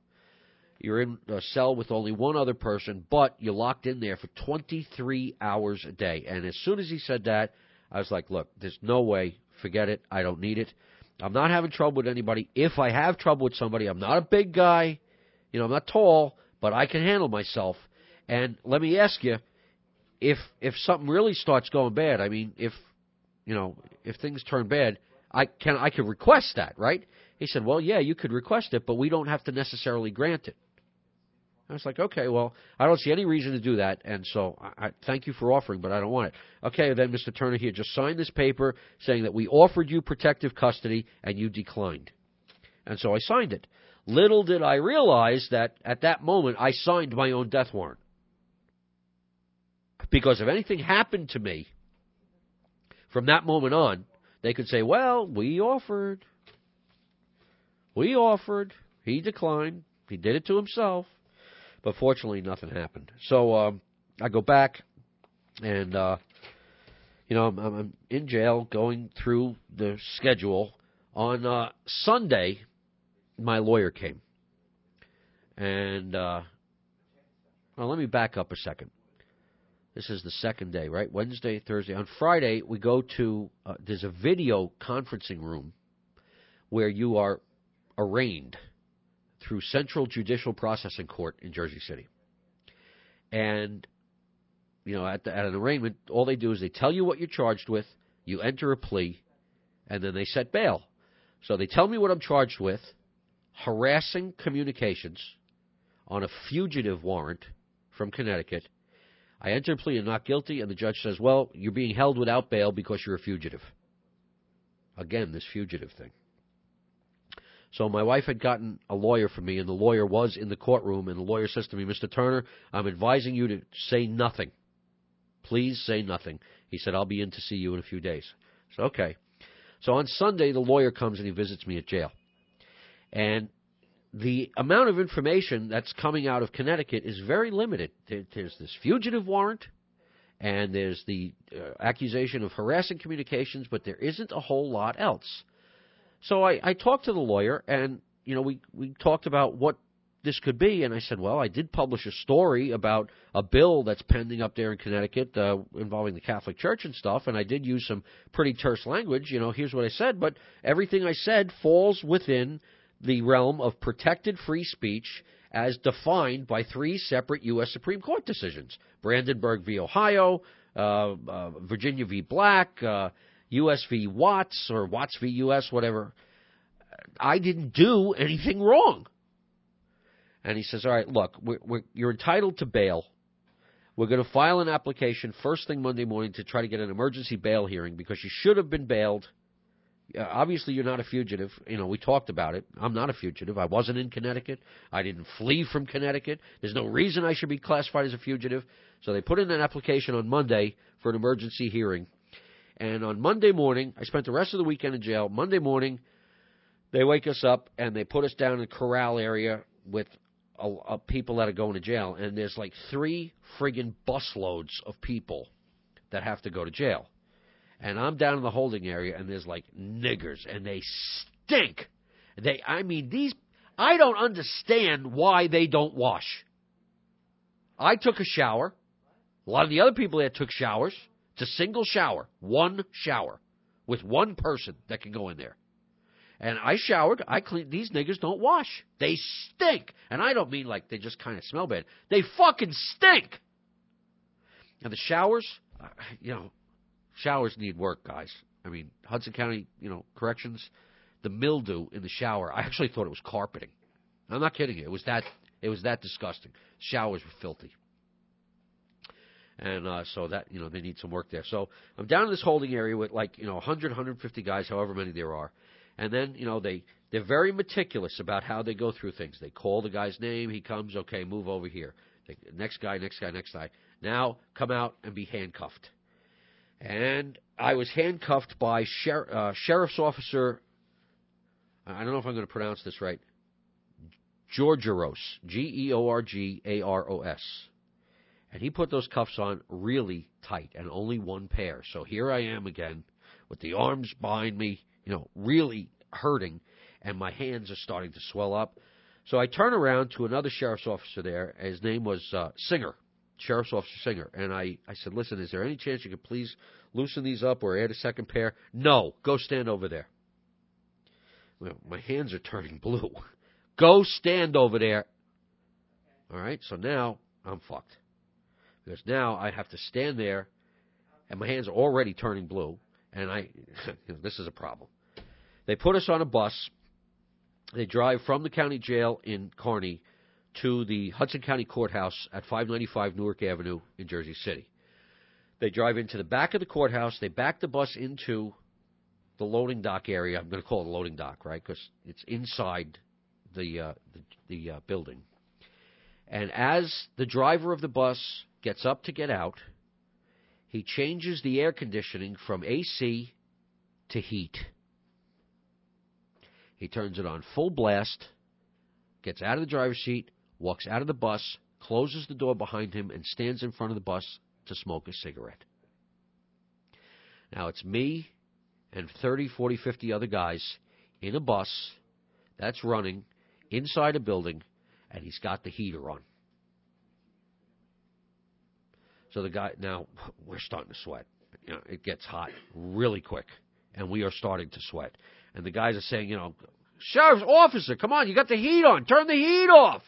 You're in a cell with only one other person, but you're locked in there for 23 hours a day. And as soon as he said that, I was like, look, there's no way. Forget it. I don't need it. I'm not having trouble with anybody. If I have trouble with somebody, I'm not a big guy. You know, I'm not tall, but I can handle myself. And let me ask you, if if something really starts going bad, I mean, if you know, if things turn bad, I can I could request that, right? He said, "Well, yeah, you could request it, but we don't have to necessarily grant it." I was like, "Okay, well, I don't see any reason to do that, and so I, I thank you for offering, but I don't want it." Okay, then Mr. Turner here just signed this paper saying that we offered you protective custody and you declined, and so I signed it. Little did I realize that at that moment I signed my own death warrant. Because if anything happened to me from that moment on, they could say, well, we offered. We offered. He declined. He did it to himself. But fortunately, nothing happened. So um, I go back, and, uh, you know, I'm, I'm in jail going through the schedule. On uh, Sunday, my lawyer came. And, uh, well, let me back up a second. This is the second day, right? Wednesday, Thursday. On Friday, we go to, uh, there's a video conferencing room where you are arraigned through Central Judicial Processing Court in Jersey City. And, you know, at, the, at an arraignment, all they do is they tell you what you're charged with, you enter a plea, and then they set bail. So they tell me what I'm charged with harassing communications on a fugitive warrant from Connecticut I enter a plea and not guilty, and the judge says, well, you're being held without bail because you're a fugitive. Again, this fugitive thing. So my wife had gotten a lawyer for me, and the lawyer was in the courtroom, and the lawyer says to me, Mr. Turner, I'm advising you to say nothing. Please say nothing. He said, I'll be in to see you in a few days. So okay. So on Sunday, the lawyer comes and he visits me at jail. And the amount of information that's coming out of Connecticut is very limited. There's this fugitive warrant, and there's the uh, accusation of harassing communications, but there isn't a whole lot else. So I, I talked to the lawyer, and you know, we we talked about what this could be, and I said, well, I did publish a story about a bill that's pending up there in Connecticut uh, involving the Catholic Church and stuff, and I did use some pretty terse language. You know, here's what I said, but everything I said falls within the realm of protected free speech as defined by three separate U.S. Supreme Court decisions Brandenburg v. Ohio, uh, uh, Virginia v. Black, uh, U.S. v. Watts, or Watts v. U.S., whatever. I didn't do anything wrong. And he says, All right, look, we're, we're, you're entitled to bail. We're going to file an application first thing Monday morning to try to get an emergency bail hearing because you should have been bailed Uh, obviously you're not a fugitive. You know, we talked about it. I'm not a fugitive. I wasn't in Connecticut. I didn't flee from Connecticut. There's no reason I should be classified as a fugitive. So they put in an application on Monday for an emergency hearing. And on Monday morning, I spent the rest of the weekend in jail. Monday morning, they wake us up and they put us down in the corral area with a, a people that are going to jail. And there's like three friggin' busloads of people that have to go to jail and I'm down in the holding area, and there's like niggers, and they stink. They, I mean, these, I don't understand why they don't wash. I took a shower. A lot of the other people there took showers. It's a single shower, one shower, with one person that can go in there. And I showered. I cleaned. These niggers don't wash. They stink. And I don't mean like they just kind of smell bad. They fucking stink. And the showers, uh, you know, Showers need work, guys. I mean, Hudson County, you know, corrections, the mildew in the shower. I actually thought it was carpeting. I'm not kidding you. It was that it was that disgusting. Showers were filthy. And uh, so that you know they need some work there. So I'm down in this holding area with like you know 100, 150 guys, however many there are, and then you know they they're very meticulous about how they go through things. They call the guy's name, he comes, okay, move over here. They, next guy, next guy, next guy. Now come out and be handcuffed and I was handcuffed by Sher- uh, Sheriff's Officer. I don't know if I'm going to pronounce this right. Georgaros, G E O R G A R O S. And he put those cuffs on really tight and only one pair. So here I am again with the arms behind me, you know, really hurting, and my hands are starting to swell up. So I turn around to another sheriff's officer there. His name was uh, Singer, Sheriff's Officer Singer, and I, I said, "Listen, is there any chance you could please loosen these up or add a second pair?" No, go stand over there. Well, my hands are turning blue. Go stand over there. All right, so now I'm fucked. Because now I have to stand there, and my hands are already turning blue, and I, this is a problem. They put us on a bus. They drive from the county jail in Kearny to the Hudson County Courthouse at 595 Newark Avenue in Jersey City. They drive into the back of the courthouse. They back the bus into the loading dock area. I'm going to call it a loading dock, right? Because it's inside the uh, the, the uh, building. And as the driver of the bus gets up to get out, he changes the air conditioning from AC to heat. He turns it on full blast, gets out of the driver's seat, walks out of the bus, closes the door behind him, and stands in front of the bus to smoke a cigarette. Now it's me and 30, 40, 50 other guys in a bus that's running inside a building, and he's got the heater on. So the guy now we're starting to sweat. You know, it gets hot really quick, and we are starting to sweat. And the guys are saying, you know, sheriff's officer, come on, you got the heat on, turn the heat off.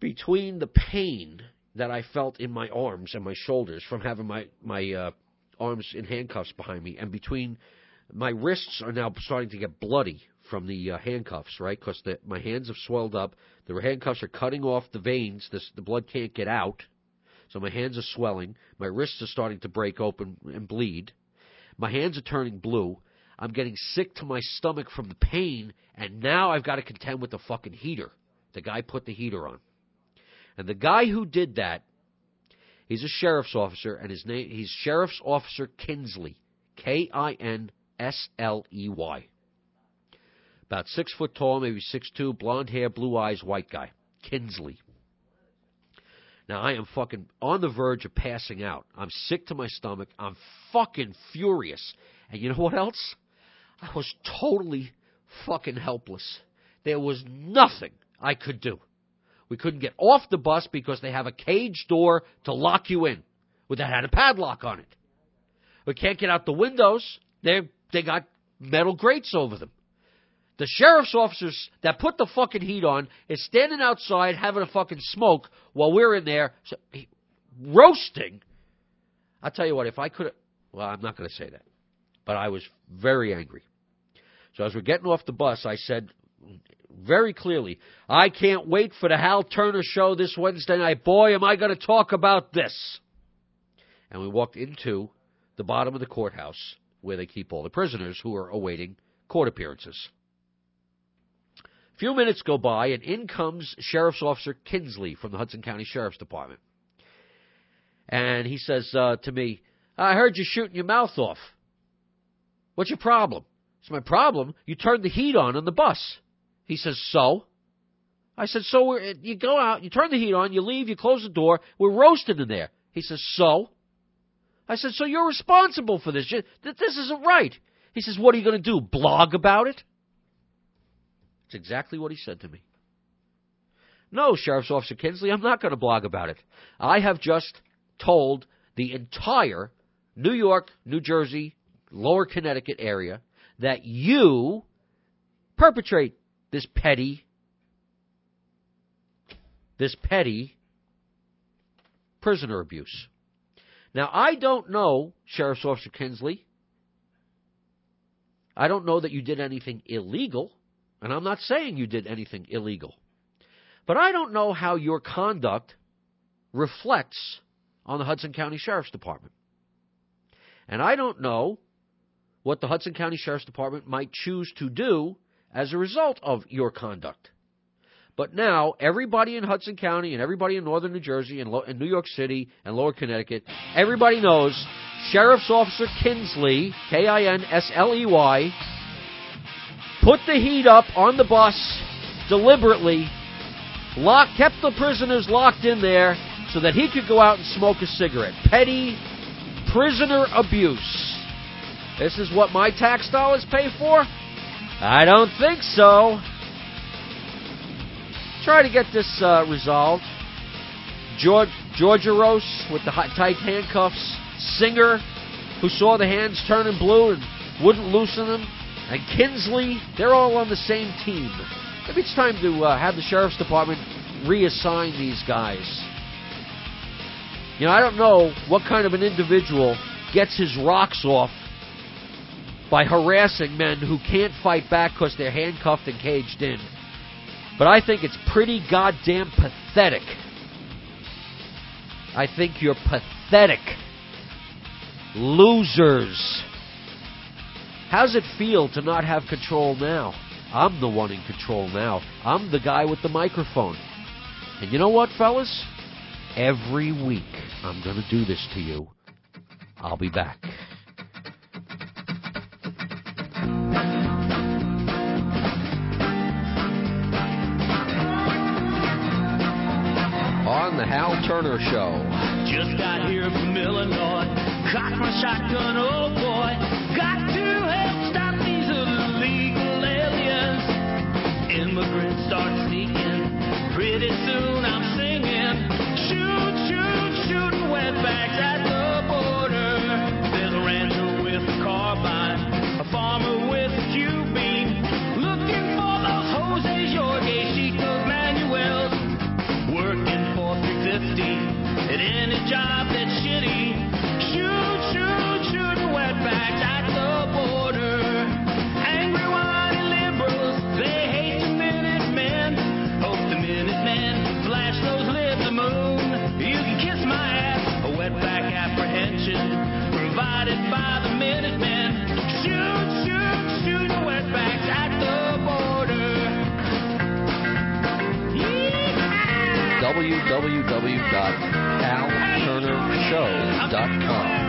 Between the pain that I felt in my arms and my shoulders from having my my uh, arms in handcuffs behind me, and between my wrists are now starting to get bloody from the uh, handcuffs, right? Because my hands have swelled up. The handcuffs are cutting off the veins. This, the blood can't get out. So my hands are swelling. My wrists are starting to break open and bleed. My hands are turning blue. I'm getting sick to my stomach from the pain, and now I've got to contend with the fucking heater. The guy put the heater on. And the guy who did that, he's a sheriff's officer, and his name he's Sheriff's Officer Kinsley. K I N S L E Y. About six foot tall, maybe six two, blonde hair, blue eyes, white guy. Kinsley. Now I am fucking on the verge of passing out. I'm sick to my stomach. I'm fucking furious. And you know what else? I was totally fucking helpless. There was nothing I could do. We couldn't get off the bus because they have a cage door to lock you in. That had a padlock on it. We can't get out the windows. They they got metal grates over them. The sheriff's officers that put the fucking heat on is standing outside having a fucking smoke while we're in there so, roasting. I'll tell you what, if I could well, I'm not going to say that. But I was very angry. So as we're getting off the bus, I said very clearly, I can't wait for the Hal Turner show this Wednesday night. Boy, am I going to talk about this. And we walked into the bottom of the courthouse where they keep all the prisoners who are awaiting court appearances. A few minutes go by, and in comes Sheriff's Officer Kinsley from the Hudson County Sheriff's Department. And he says uh, to me, I heard you shooting your mouth off. What's your problem? It's my problem. You turned the heat on on the bus. He says, so? I said, so we're, you go out, you turn the heat on, you leave, you close the door, we're roasted in there. He says, so? I said, so you're responsible for this. This isn't right. He says, what are you going to do? Blog about it? It's exactly what he said to me. No, Sheriff's Officer Kinsley, I'm not going to blog about it. I have just told the entire New York, New Jersey, Lower Connecticut area that you perpetrate this petty, this petty prisoner abuse. Now, I don't know, Sheriff's Officer Kinsley. I don't know that you did anything illegal. And I'm not saying you did anything illegal. But I don't know how your conduct reflects on the Hudson County Sheriff's Department. And I don't know what the Hudson County Sheriff's Department might choose to do as a result of your conduct. But now, everybody in Hudson County and everybody in northern New Jersey and, New York City and lower Connecticut, everybody knows Sheriff's Officer Kinsley, K I N S L E Y, put the heat up on the bus deliberately, lock, kept the prisoners locked in there so that he could go out and smoke a cigarette. Petty prisoner abuse. This is what my tax dollars pay for? I don't think so. Try to get this uh, resolved. George, Georgia Rose with the hot, tight handcuffs. Singer, who saw the hands turning blue and wouldn't loosen them. And Kinsley, they're all on the same team. Maybe it's time to uh, have the sheriff's department reassign these guys. You know, I don't know what kind of an individual gets his rocks off by harassing men who can't fight back because they're handcuffed and caged in. But I think it's pretty goddamn pathetic. I think you're pathetic. Losers. How's it feel to not have control now? I'm the one in control now. I'm the guy with the microphone. And you know what, fellas? Every week I'm going to do this to you. I'll be back. On the Hal Turner Show. Just got here from Illinois. Cocked my shotgun, oh boy. Got to help stop these illegal aliens. Immigrants start sneaking. Pretty soon I'm singing. Shoot, shoot, shooting wetbacks at With a farmer www.halturnershow.com.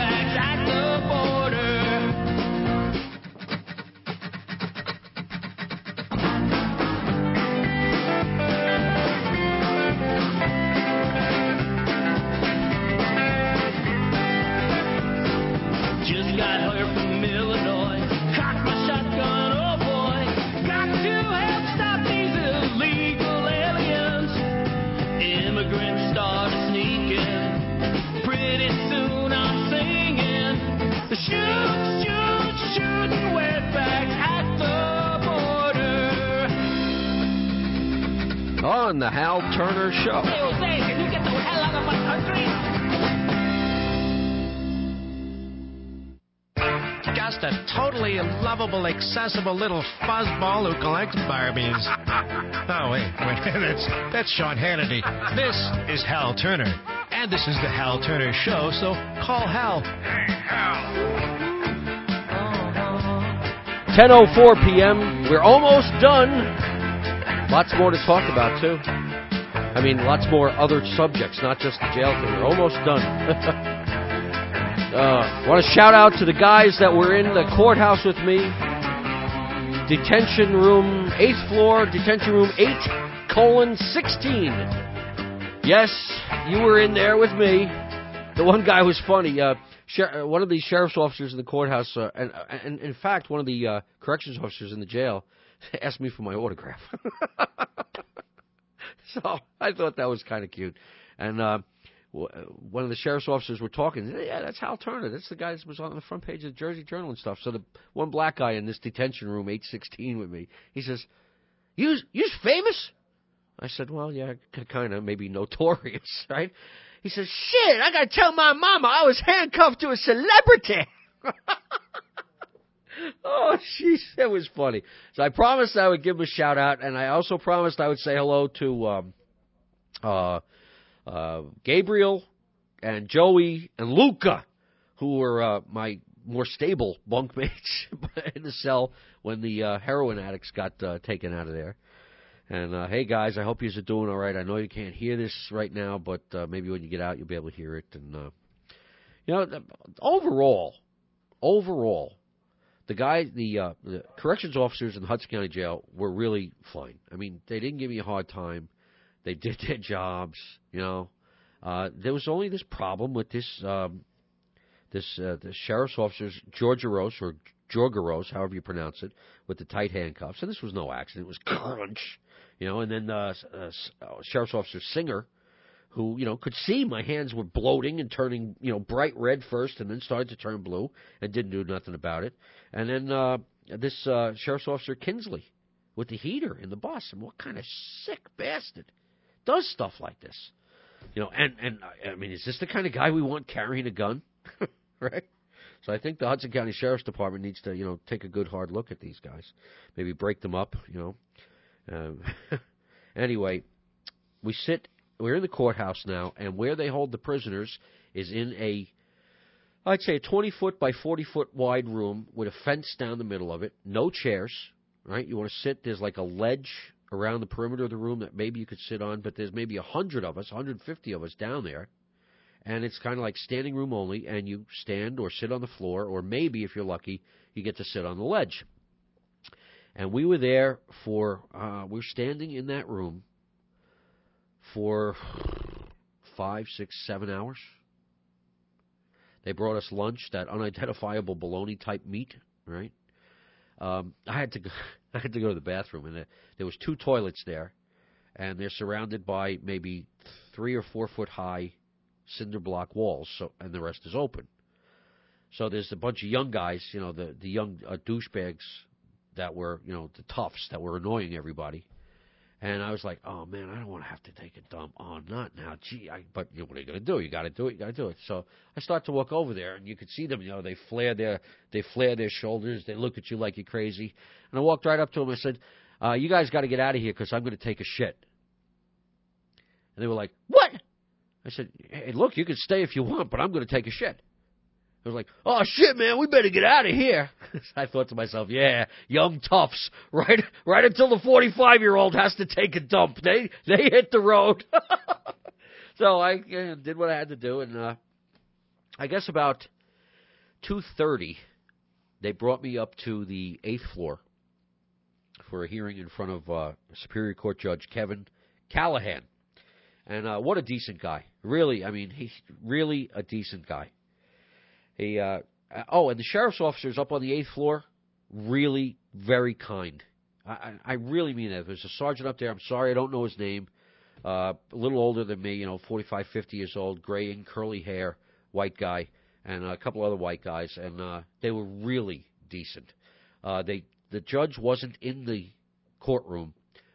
shooting On the Hal Turner Show. Hey, Jose, can you get the hell out of my country? Just a totally lovable, accessible little fuzzball who collects Barbies. Oh, wait, wait, a minute, that's, that's Sean Hannity. This is Hal Turner. And this is the Hal Turner Show, so call Hal. Hey, Hal. 10:04 p.m. We're almost done. Lots more to talk about too. I mean, lots more other subjects, not just the jail thing. We're almost done. uh, Want to shout out to the guys that were in the courthouse with me. Detention room, eighth floor, detention room eight colon sixteen. Yes, you were in there with me. The one guy was funny. Uh, Sher- uh, one of the sheriff's officers in the courthouse, uh, and, and in fact, one of the uh, corrections officers in the jail, asked me for my autograph. so I thought that was kind of cute. And uh, uh, one of the sheriff's officers were talking. Yeah, that's Hal Turner. That's the guy that was on the front page of the Jersey Journal and stuff. So the one black guy in this detention room, eight sixteen, with me, he says, "You, you's famous." I said, "Well, yeah, kind of, maybe notorious, right?" He says, "Shit, I gotta tell my mama I was handcuffed to a celebrity." oh, jeez, that was funny. So I promised I would give him a shout out, and I also promised I would say hello to um, uh, uh, Gabriel and Joey and Luca, who were uh, my more stable bunkmates in the cell when the uh, heroin addicts got uh, taken out of there. And uh, hey, guys, I hope you're doing all right. I know you can't hear this right now, but uh, maybe when you get out, you'll be able to hear it. And uh, you know, overall, overall, the guy, the, uh, the corrections officers in the Hudson County Jail were really fine. I mean, they didn't give me a hard time. They did their jobs. You know, uh, there was only this problem with this um, this uh, the sheriff's officers, Georgios or Jorgaros, however you pronounce it, with the tight handcuffs. And this was no accident; it was crunch, you know. And then uh, uh, uh, sheriff's officer Singer, who you know could see my hands were bloating and turning you know bright red first, and then started to turn blue, and didn't do nothing about it. And then uh, this uh, sheriff's officer Kinsley with the heater in the bus, and what kind of sick bastard does stuff like this? You know, and and I mean, is this the kind of guy we want carrying a gun? right? So I think the Hudson County Sheriff's Department needs to, you know, take a good hard look at these guys. Maybe break them up, you know. Um, anyway, we sit. We're in the courthouse now, and where they hold the prisoners is in a, I'd say, a 20 foot by 40 foot wide room with a fence down the middle of it. No chairs, right? You want to sit. There's like a ledge around the perimeter of the room that maybe you could sit on, but there's maybe a hundred of us, 150 of us down there and it's kind of like standing room only, and you stand or sit on the floor, or maybe if you're lucky, you get to sit on the ledge. And we were there for uh, we were standing in that room for five, six, seven hours. They brought us lunch, that unidentifiable bologna type meat, right? Um, I had to go, I had to go to the bathroom, and there, there was two toilets there, and they're surrounded by maybe three or four foot high cinder block walls, so and the rest is open. So there's a bunch of young guys, you know, the the young uh, douchebags that were, you know, the toughs that were annoying everybody. And I was like, oh man, I don't want to have to take a dump. Oh, not now. Gee, I, but you know, what are you going to do? You got to do it. You got to do it. So I start to walk over there, and you could see them. You know, they flare their they flare their shoulders. They look at you like you're crazy. And I walked right up to them. I said, uh, "You guys got to get out of here because I'm going to take a shit." And they were like, "What?" I said, "Hey, look, you can stay if you want, but I'm going to take a shit." Was like, "Oh shit, man, we better get out of here." I thought to myself, "Yeah, young toughs, right? Right until the 45-year-old has to take a dump, they they hit the road." so I uh, did what I had to do, and uh, I guess about 2:30, they brought me up to the eighth floor for a hearing in front of uh, Superior Court Judge Kevin Callahan. And uh, what a decent guy. Really, I mean, he's really a decent guy. He, uh, oh, and the sheriff's officers up on the eighth floor, really very kind. I, I, I really mean that. There's a sergeant up there. I'm sorry, I don't know his name. Uh, a little older than me, you know, 45, 50 years old, gray and curly hair, white guy, and a couple other white guys, and uh, they were really decent. Uh, they, the judge wasn't in the courtroom,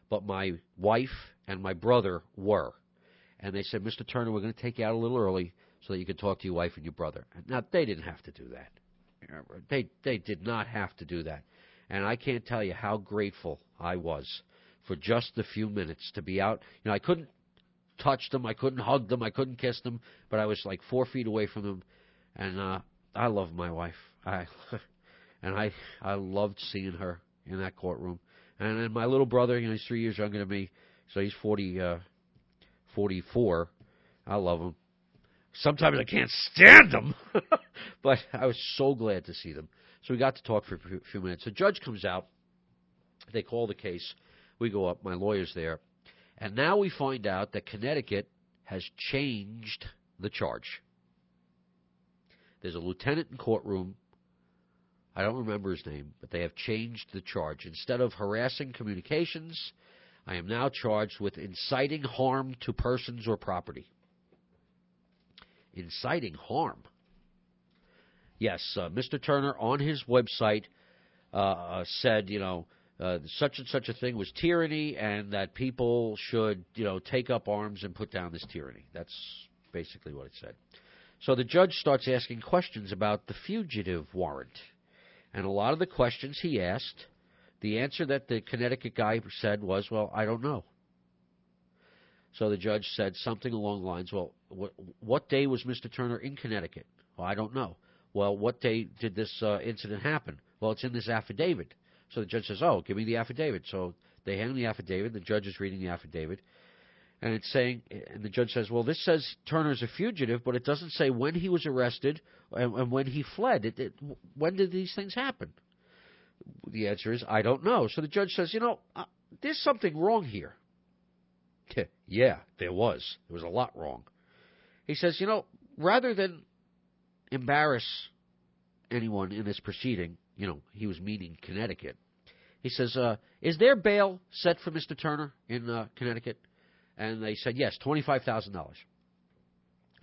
but my wife and my brother were and they said, Mr. Turner, we're going to take you out a little early so that you can talk to your wife and your brother. Now, they didn't have to do that. They they did not have to do that. And I can't tell you how grateful I was for just the few minutes to be out. You know, I couldn't touch them, I couldn't hug them, I couldn't kiss them, but I was like four feet away from them. And uh, I love my wife. I and I I loved seeing her in that courtroom. And then my little brother, you know, he's three years younger than me, so he's forty. Uh, 44. I love them. Sometimes I can't stand them, but I was so glad to see them. So we got to talk for a few- minutes. The judge comes out. They call the case. We go up. My lawyer's there. And now we find out that Connecticut has changed the charge. There's a lieutenant in courtroom. I don't remember his name, but they have changed the charge. Instead of harassing communications, I am now charged with inciting harm to persons or property. Inciting harm. Yes, uh, Mr. Turner on his website uh, said, you know, uh, such and such a thing was tyranny, and that people should, you know, take up arms and put down this tyranny. That's basically what it said. So the judge starts asking questions about the fugitive warrant, and a lot of the questions he asked the answer that the Connecticut guy said was, "Well, I don't know." So the judge said something along the lines, "Well, what, what day was Mr. Turner in Connecticut?" Well, I don't know. Well, what day did this uh, incident happen? Well, it's in this affidavit. So the judge says, "Oh, give me the affidavit." So They hand the affidavit. The judge is reading the affidavit, and it's saying, and the judge says, "Well, this says Turner's a fugitive, but it doesn't say when he was arrested and, and when he fled. It, it, when did these things happen?" The answer is, "I don't know." So the judge says, "You know, uh, there's something wrong here." Yeah, there was. There was a lot wrong. He says, "You know, rather than embarrass anyone in this proceeding, you know, he was meaning Connecticut." He says, uh, "Is there bail set for Mr. Turner in uh, Connecticut?" And they said, "Yes, twenty-five thousand dollars."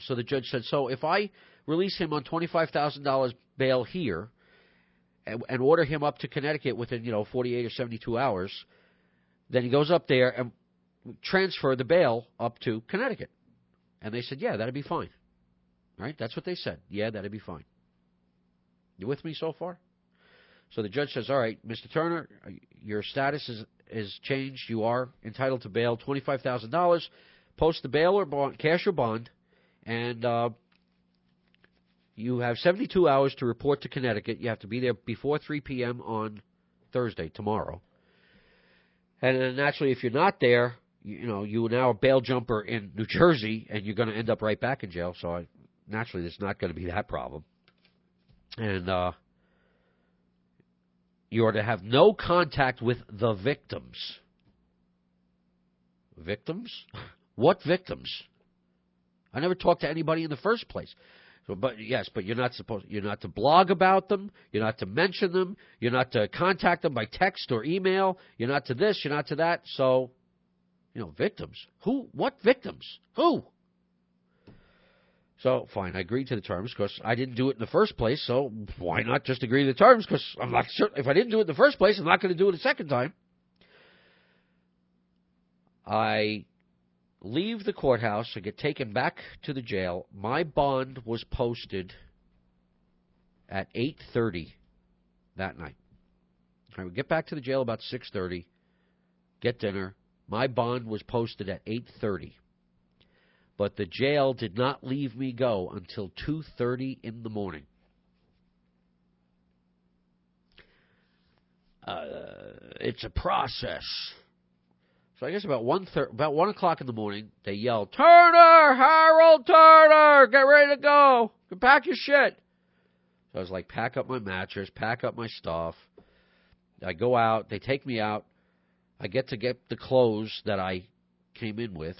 So the judge said, "So if I release him on twenty-five thousand dollars bail here, and, and order him up to Connecticut within you know forty-eight or seventy-two hours, then he goes up there and transfer the bail up to Connecticut." And they said, "Yeah, that'd be fine." Right? That's what they said. Yeah, that'd be fine. You with me so far? So the judge says, "All right, Mr. Turner, your status is is changed. You are entitled to bail, twenty five thousand dollars. Post the bail or bond, cash or bond, and uh, you have seventy two hours to report to Connecticut. You have to be there before three p.m. on Thursday, tomorrow. And then naturally, if you're not there, you, know you are now a bail jumper in New Jersey, and you're going to end up right back in jail. So I, naturally, there's not going to be that problem. And uh, you are to have no contact with the victims. Victims? What victims? I never talked to anybody in the first place. So, but yes, but you're not supposed. You're not to blog about them. You're not to mention them. You're not to contact them by text or email. You're not to this. You're not to that. So, you know, victims. Who? What victims? Who? So fine, I agreed to the terms because I didn't do it in the first place. So why not just agree to the terms? Because I'm not sure if I didn't do it in the first place, I'm not going to do it a second time. I leave the courthouse. I get taken back to the jail. My bond was posted at 8:30 that night. I would get back to the jail about 6:30, get dinner. My bond was posted at 8:30 but the jail did not leave me go until 2:30 in the morning. Uh, it's a process. So I guess about one thir- about one o'clock in the morning, they yell, "Turner, Harold Turner, get ready to go, pack your shit." So I was like, pack up my mattress, pack up my stuff. I go out. They take me out. I get to get the clothes that I came in with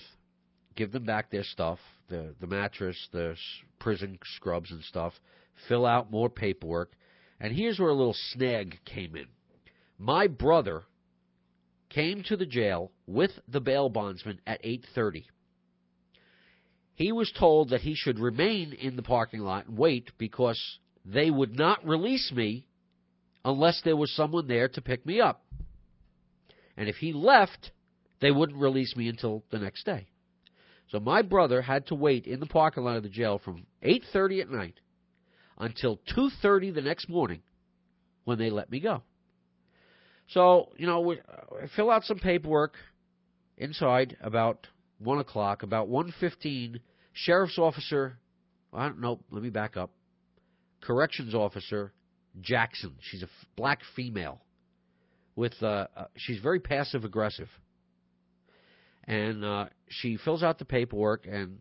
give them back their stuff, the the mattress, the prison scrubs and stuff, fill out more paperwork. And here's where a little snag came in. My brother came to the jail with the bail bondsman at 8:30. He was told that he should remain in the parking lot and wait because they would not release me unless there was someone there to pick me up. And if he left, they wouldn't release me until the next day. So my brother had to wait in the parking lot of the jail from 8:30 at night until 2:30 the next morning when they let me go. So you know, we, I fill out some paperwork inside about one o'clock. About 1:15, sheriff's officer. I don't know. Let me back up. Corrections officer Jackson. She's a black female with. Uh, uh, she's very passive aggressive and uh, she fills out the paperwork, and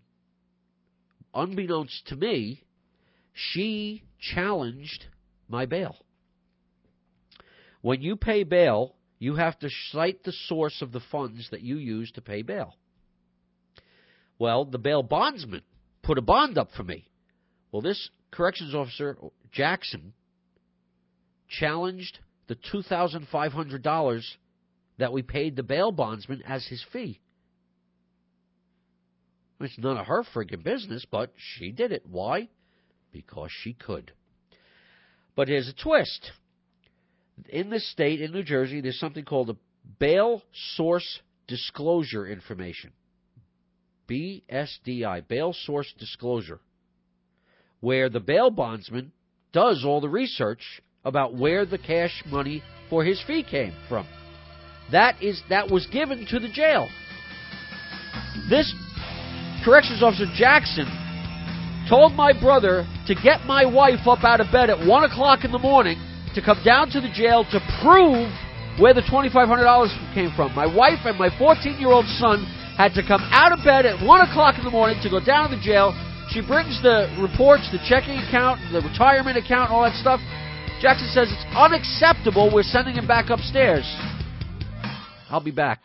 unbeknownst to me, she challenged my bail. When you pay bail, you have to cite the source of the funds that you use to pay bail. Well, the bail bondsman put a bond up for me. Well, this corrections officer, Jackson, challenged the $2,500 that we paid the bail bondsman as his fee. It's none of her friggin' business, but she did it. Why? Because she could. But here's a twist. In this state, in New Jersey, there's something called a bail source disclosure information. BSDI, bail source disclosure, where the bail bondsman does all the research about where the cash money for his fee came from. That is that was given to the jail. This Corrections Officer Jackson told my brother to get my wife up out of bed at 1 o'clock in the morning to come down to the jail to prove where the $2,500 came from. My wife and my 14 year old son had to come out of bed at 1 o'clock in the morning to go down to the jail. She brings the reports, the checking account, the retirement account, all that stuff. Jackson says it's unacceptable. We're sending him back upstairs. I'll be back.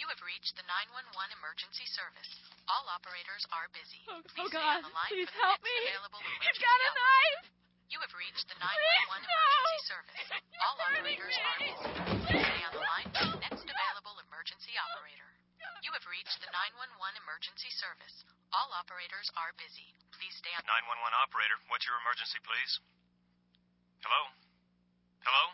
You have reached the 911 emergency service. All operators are busy. Oh, Please oh stay God, on the line please help me. available You've got a knife. You have reached the 911 Please, no. emergency service. All operators me. are busy. Please stay on the line for the next available emergency operator. You have reached the 911 emergency service. All operators are busy. Please stay on 911 operator, what's your emergency, please? Hello? Hello?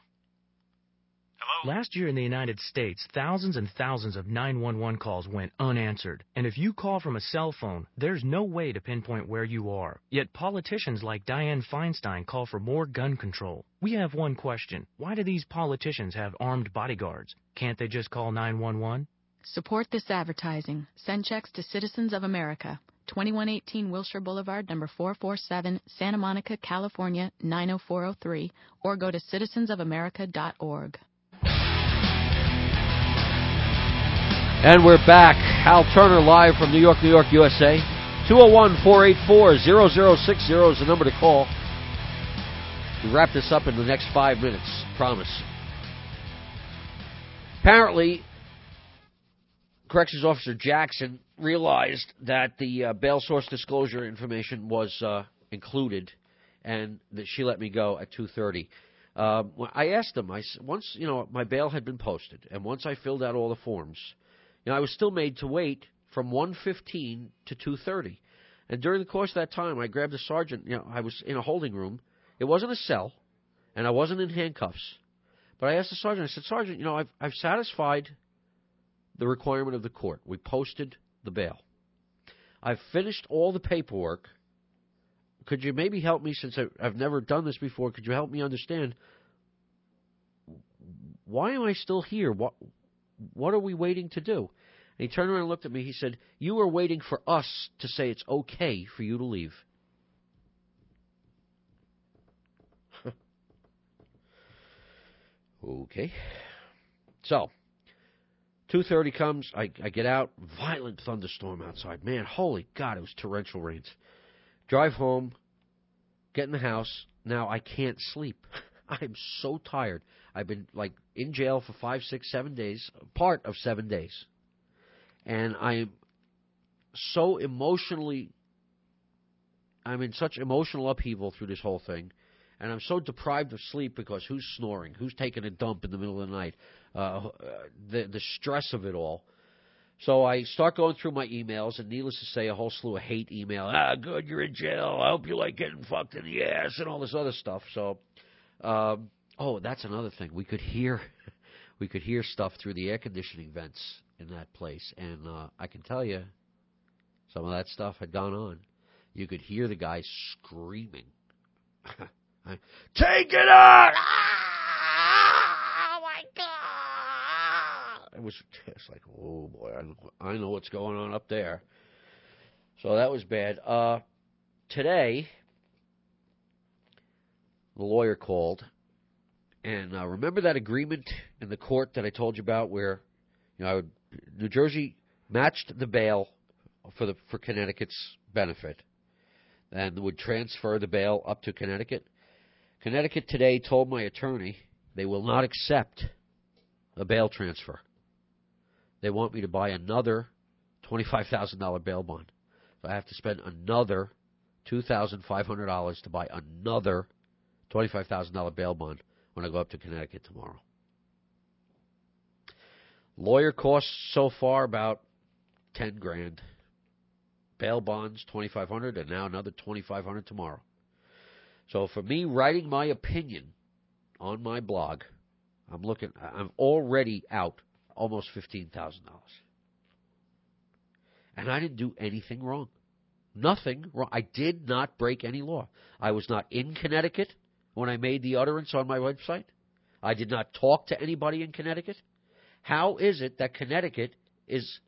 Hello? Last year in the United States, thousands and thousands of 911 calls went unanswered. And if you call from a cell phone, there's no way to pinpoint where you are. Yet politicians like Dianne Feinstein call for more gun control. We have one question. Why do these politicians have armed bodyguards? Can't they just call 911? Support this advertising. Send checks to Citizens of America. 2118 Wilshire Boulevard, number 447, Santa Monica, California, 90403, or go to citizensofamerica.org. And we're back. Hal Turner live from New York, New York, USA. 201 484 0060 is the number to call. We wrap this up in the next five minutes. Promise. Apparently, Corrections Officer Jackson realized that the uh, bail source disclosure information was uh, included, and that she let me go at 2:30. Um, I asked them. I once you know my bail had been posted, and once I filled out all the forms, you know I was still made to wait from 1:15 to 2:30. And during the course of that time, I grabbed a sergeant. You know, I was in a holding room. It wasn't a cell, and I wasn't in handcuffs. But I asked the sergeant. I said, Sergeant, you know, I've I've satisfied the requirement of the court. We posted the bail. I've finished all the paperwork. Could you maybe help me since I've never done this before? Could you help me understand why am I still here? What what are we waiting to do? And he turned around and looked at me. He said, "You are waiting for us to say it's okay for you to leave." okay. So, 2:30 comes. I, I get out. Violent thunderstorm outside. Man, holy God! It was torrential rains. Drive home. Get in the house. Now I can't sleep. I'm so tired. I've been like in jail for five, six, seven days. Part of seven days, and I'm so emotionally. I'm in such emotional upheaval through this whole thing, and I'm so deprived of sleep because who's snoring? Who's taking a dump in the middle of the night? uh, uh, the the stress of it all. So I start going through my emails, and needless to say, a whole slew of hate email. Ah, good, you're in jail. I hope you like getting fucked in the ass and all this other stuff. So, um, oh, that's another thing. We could hear, we could hear stuff through the air conditioning vents in that place, and uh, I can tell you, some of that stuff had gone on. You could hear the guy screaming, "Take it out!" Oh my God! it was just like, oh boy, I, I know what's going on up there. So that was bad. Uh, today, the lawyer called, and uh, remember that agreement in the court that I told you about, where you know I would, New Jersey matched the bail for the for Connecticut's benefit, and would transfer the bail up to Connecticut. Connecticut today told my attorney they will not accept a bail transfer. They want me to buy another $25,000 bail bond. So I have to spend another $2,500 to buy another $25,000 bail bond when I go up to Connecticut tomorrow. Lawyer costs so far about 10 grand. Bail bonds 2500 and now another 2500 tomorrow. So for me writing my opinion on my blog, I'm looking I'm already out almost $15,000. And I didn't do anything wrong. Nothing wrong. I did not break any law. I was not in Connecticut when I made the utterance on my website. I did not talk to anybody in Connecticut. How is it that Connecticut is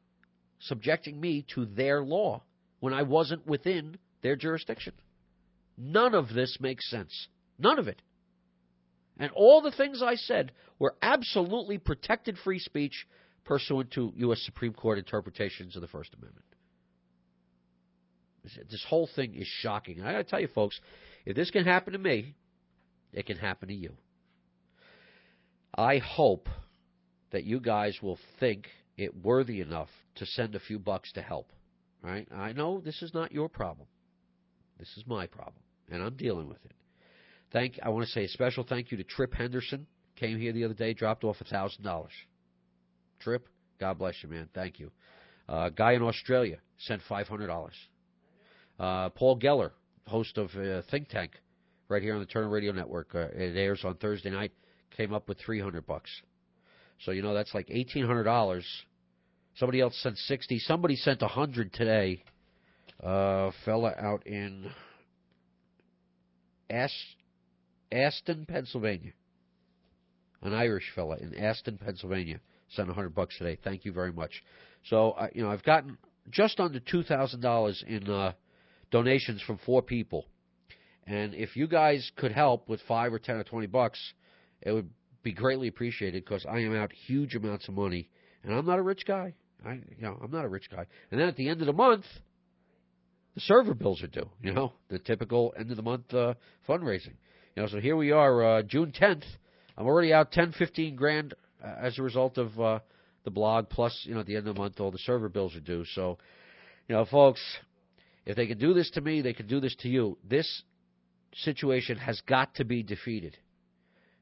subjecting me to their law when I wasn't within their jurisdiction? None of this makes sense. None of it. And all the things I said were absolutely protected free speech pursuant to U.S. Supreme Court interpretations of the First Amendment. This whole thing is shocking. And I got to tell you, folks, if this can happen to me, it can happen to you. I hope that you guys will think it worthy enough to send a few bucks to help. Right? I know this is not your problem. This is my problem, and I'm dealing with it. Thank. I want to say a special thank you to Trip Henderson. Came here the other day, dropped off a thousand dollars. Trip, God bless you, man. Thank you. Uh, guy in Australia sent five hundred dollars. Uh, Paul Geller, host of uh, Think Tank, right here on the Turner Radio Network. Uh, it airs on Thursday night. Came up with three hundred bucks. So you know that's like eighteen hundred dollars. Somebody else sent sixty. Somebody sent a hundred today. Uh, fella out in Ash- Aston, Pennsylvania. An Irish fella in Aston, Pennsylvania sent a hundred bucks today. Thank you very much. So uh, you know I've gotten just under two thousand dollars in uh, donations from four people. And if you guys could help with five or ten or twenty bucks, it would be greatly appreciated because I am out huge amounts of money, and I'm not a rich guy. I, you know, I'm not a rich guy. And then at the end of the month, the server bills are due. You know, the typical end of the month uh, fundraising. You know, so here we are, uh, June 10th. I'm already out 10, 15 grand uh, as a result of uh, the blog. Plus, you know, at the end of the month, all the server bills are due. So, you know, folks, if they can do this to me, they can do this to you. This situation has got to be defeated.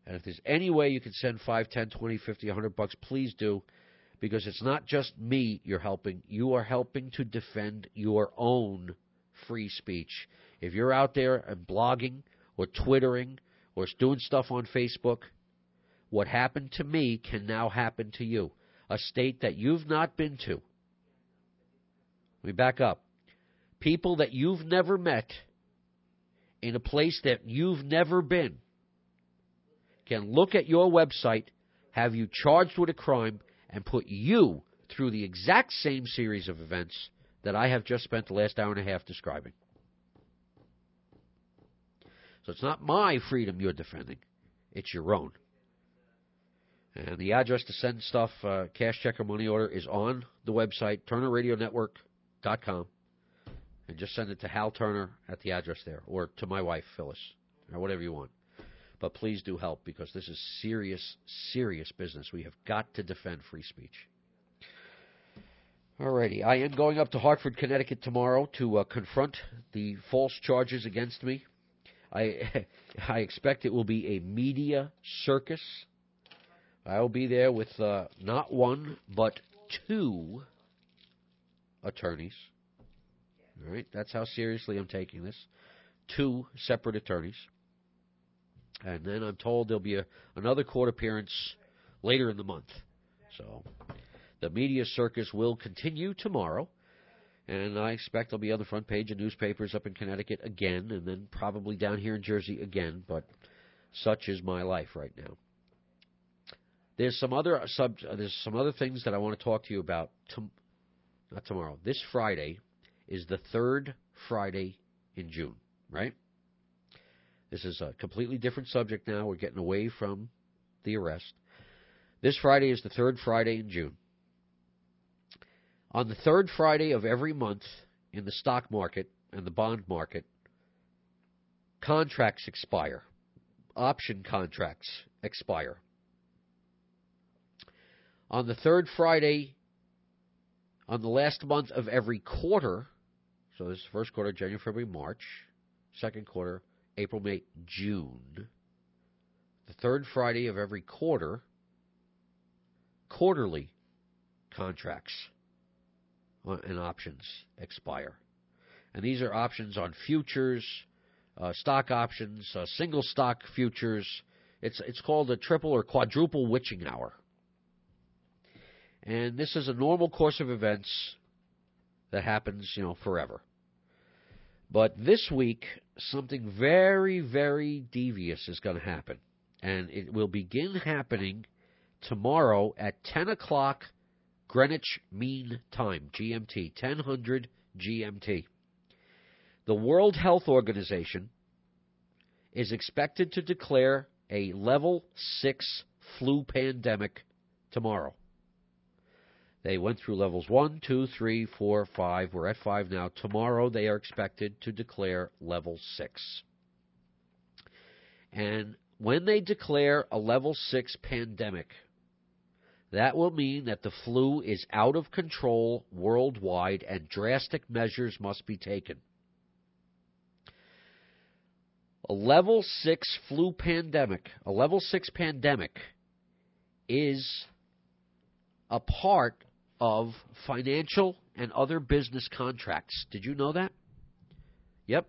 And if there's any way you can send 5, 10, 20, 50, 100 bucks, please do. Because it's not just me you're helping. You are helping to defend your own free speech. If you're out there and blogging or twittering or doing stuff on Facebook, what happened to me can now happen to you. A state that you've not been to. Let me back up. People that you've never met in a place that you've never been can look at your website, have you charged with a crime, and put you through the exact same series of events that I have just spent the last hour and a half describing. So it's not my freedom you're defending, it's your own. And the address to send stuff, uh, cash, check, or money order, is on the website, TurnerRadioNetwork.com. And just send it to Hal Turner at the address there, or to my wife, Phyllis, or whatever you want. But please do help because this is serious, serious business. We have got to defend free speech. Alrighty, I am going up to Hartford, Connecticut tomorrow to uh, confront the false charges against me. I I expect it will be a media circus. I will be there with uh, not one but two attorneys. All right, that's how seriously I'm taking this. Two separate attorneys. And then I'm told there'll be a, another court appearance later in the month. So the media circus will continue tomorrow. And I expect I'll be on the front page of newspapers up in Connecticut again, and then probably down here in Jersey again. But such is my life right now. There's some other sub. There's some other things that I want to talk to you about. Not tomorrow. This Friday is the third Friday in June, right? This is a completely different subject now. We're getting away from the arrest. This Friday is the third Friday in June. On the third Friday of every month in the stock market and the bond market, contracts expire. Option contracts expire. On the third Friday, on the last month of every quarter, so this is first quarter, January, February, March, second quarter, April, May, June. The third Friday of every quarter, quarterly contracts and options expire. And these are options on futures, uh, stock options, uh, single stock futures. It's it's called a triple or quadruple witching hour. And this is a normal course of events that happens, you know, forever. But this week, something very, very devious is going to happen. And it will begin happening tomorrow at 10 o'clock Greenwich Mean Time, GMT, 1000 GMT. The World Health Organization is expected to declare a level 6 flu pandemic tomorrow. They went through levels one, two, three, four, five. We're at 5 now. Tomorrow they are expected to declare level 6. And when they declare a level 6 pandemic, that will mean that the flu is out of control worldwide and drastic measures must be taken. A level 6 flu pandemic, a level 6 pandemic is a part of financial and other business contracts. Did you know that? Yep.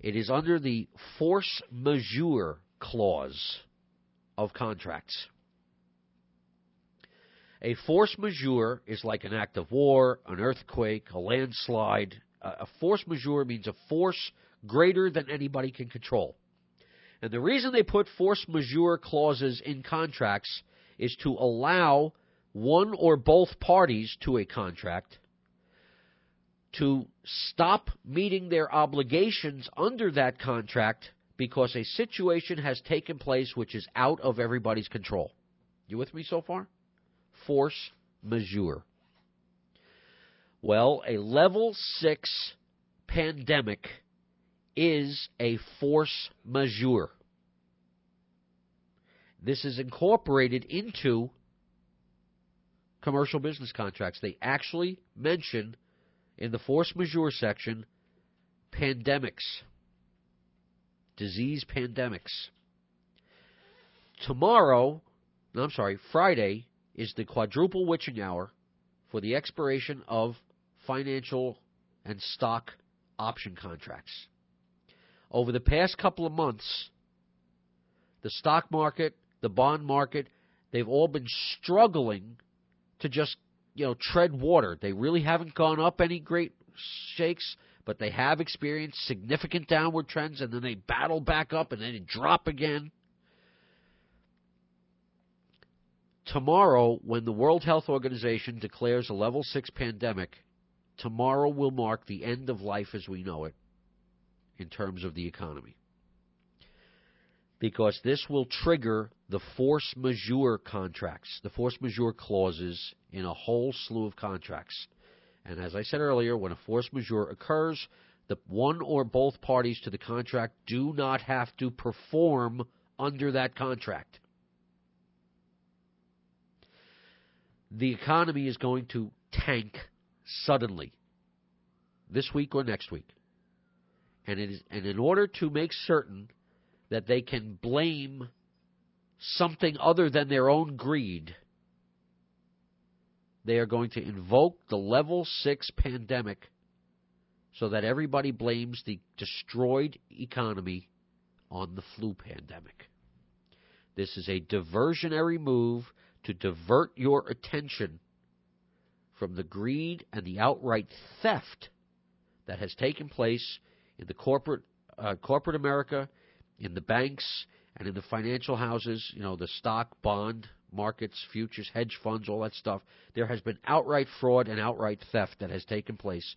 It is under the force majeure clause of contracts. A force majeure is like an act of war, an earthquake, a landslide. A force majeure means a force greater than anybody can control. And the reason they put force majeure clauses in contracts is to allow one or both parties to a contract to stop meeting their obligations under that contract because a situation has taken place which is out of everybody's control. You with me so far? Force majeure. Well, a level 6 pandemic is a force majeure. This is incorporated into commercial business contracts. They actually mention in the force majeure section pandemics, disease pandemics. Tomorrow, no, I'm sorry, Friday is the quadruple witching hour for the expiration of financial and stock option contracts. Over the past couple of months, the stock market, the bond market, they've all been struggling to just, you know, tread water. They really haven't gone up any great shakes, but they have experienced significant downward trends and then they battle back up and then they drop again. Tomorrow, when the World Health Organization declares a level 6 pandemic, tomorrow will mark the end of life as we know it in terms of the economy. Because this will trigger the force majeure contracts, the force majeure clauses in a whole slew of contracts. And as I said earlier, when a force majeure occurs, the one or both parties to the contract do not have to perform under that contract. The economy is going to tank suddenly this week or next week. And, and in order to make certain that they can blame something other than their own greed, they are going to invoke the level 6 pandemic so that everybody blames the destroyed economy on the flu pandemic. This is a diversionary move to divert your attention from the greed and the outright theft that has taken place in the corporate uh, corporate America, in the banks, and in the financial houses. You know, the stock, bond markets, futures, hedge funds, all that stuff. There has been outright fraud and outright theft that has taken place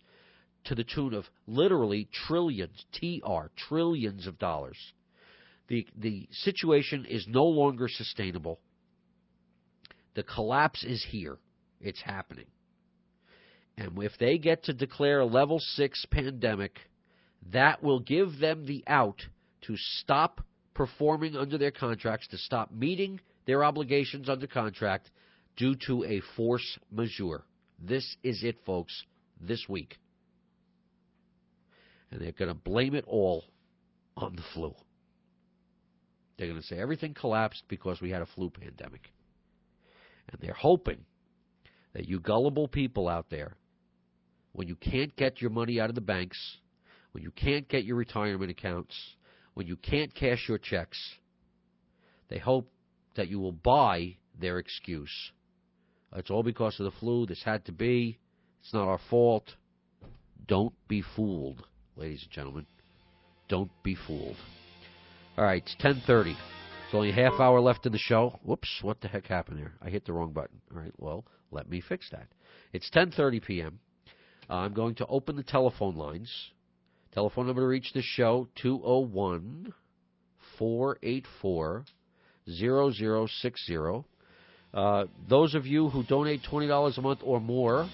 to the tune of literally trillions, TR, trillions of dollars. The the situation is no longer sustainable. The collapse is here. It's happening. And if they get to declare a level 6 pandemic, that will give them the out to stop performing under their contracts, to stop meeting their obligations under contract due to a force majeure. This is it, folks, this week. And they're going to blame it all on the flu. They're going to say everything collapsed because we had a flu pandemic. And they're hoping that you gullible people out there, when you can't get your money out of the banks, when you can't get your retirement accounts, when you can't cash your checks, they hope that you will buy their excuse. It's all because of the flu. This had to be. It's not our fault. Don't be fooled, ladies and gentlemen. Don't be fooled. All right, it's 10:30. It's only a half hour left in the show. Whoops, what the heck happened there? I hit the wrong button. All right, well, let me fix that. It's 10:30 p.m. Uh, I'm going to open the telephone lines. Telephone number to reach the show 201 484 0060. Uh, those of you who donate $20 a month or more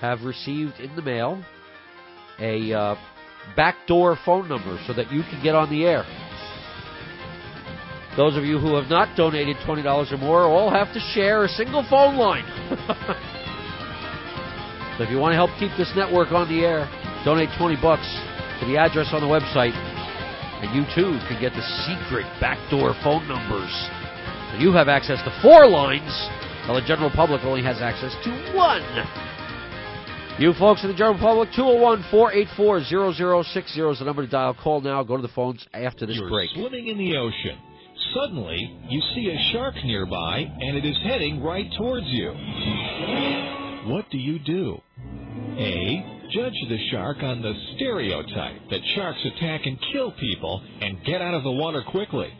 have received in the mail a uh, backdoor phone number so that you can get on the air. Those of you who have not donated $20 or more all have to share a single phone line. so if you want to help keep this network on the air, donate 20 bucks to the address on the website and you too can get the secret backdoor phone numbers. So you have access to four lines, while the general public only has access to one. You folks in the general public, 201 484 0060 is the number to dial. Call now. Go to the phones after this You're break. swimming in the ocean. Suddenly, you see a shark nearby, and it is heading right towards you. What do you do? A. Judge the shark on the stereotype that sharks attack and kill people and get out of the water quickly.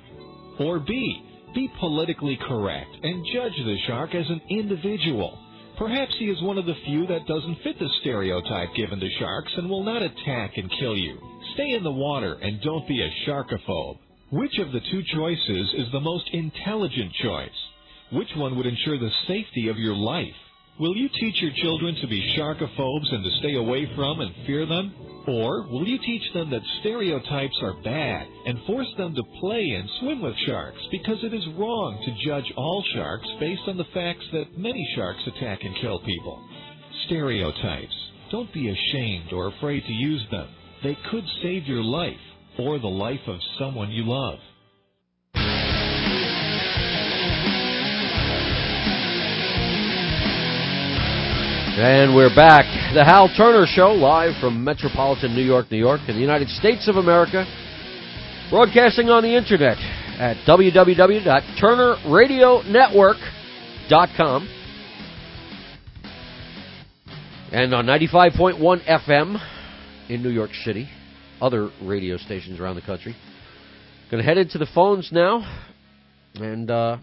Or B. Be politically correct and judge the shark as an individual. Perhaps he is one of the few that doesn't fit the stereotype given to sharks and will not attack and kill you. Stay in the water and don't be a sharkophobe. Which of the two choices is the most intelligent choice? Which one would ensure the safety of your life? Will you teach your children to be sharkophobes and to stay away from and fear them? Or will you teach them that stereotypes are bad and force them to play and swim with sharks because it is wrong to judge all sharks based on the facts that many sharks attack and kill people? Stereotypes. Don't be ashamed or afraid to use them. They could save your life or the life of someone you love. And we're back. The Hal Turner Show, live from metropolitan New York, New York, in the United States of America. Broadcasting on the internet at www.turnerradionetwork.com and on 95.1 FM in New York City, other radio stations around the country. Going to head into the phones now, and uh,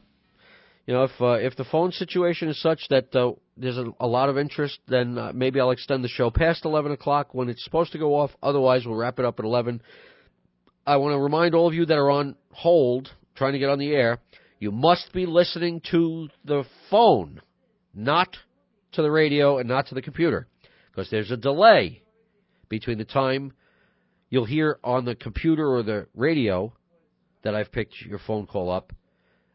you know if uh, if the phone situation is such that uh, there's a, a lot of interest, then uh, maybe I'll extend the show past 11 o'clock when it's supposed to go off. Otherwise, we'll wrap it up at 11. I want to remind all of you that are on hold, trying to get on the air, you must be listening to the phone, not to the radio and not to the computer, because there's a delay between the time you'll hear on the computer or the radio that I've picked your phone call up.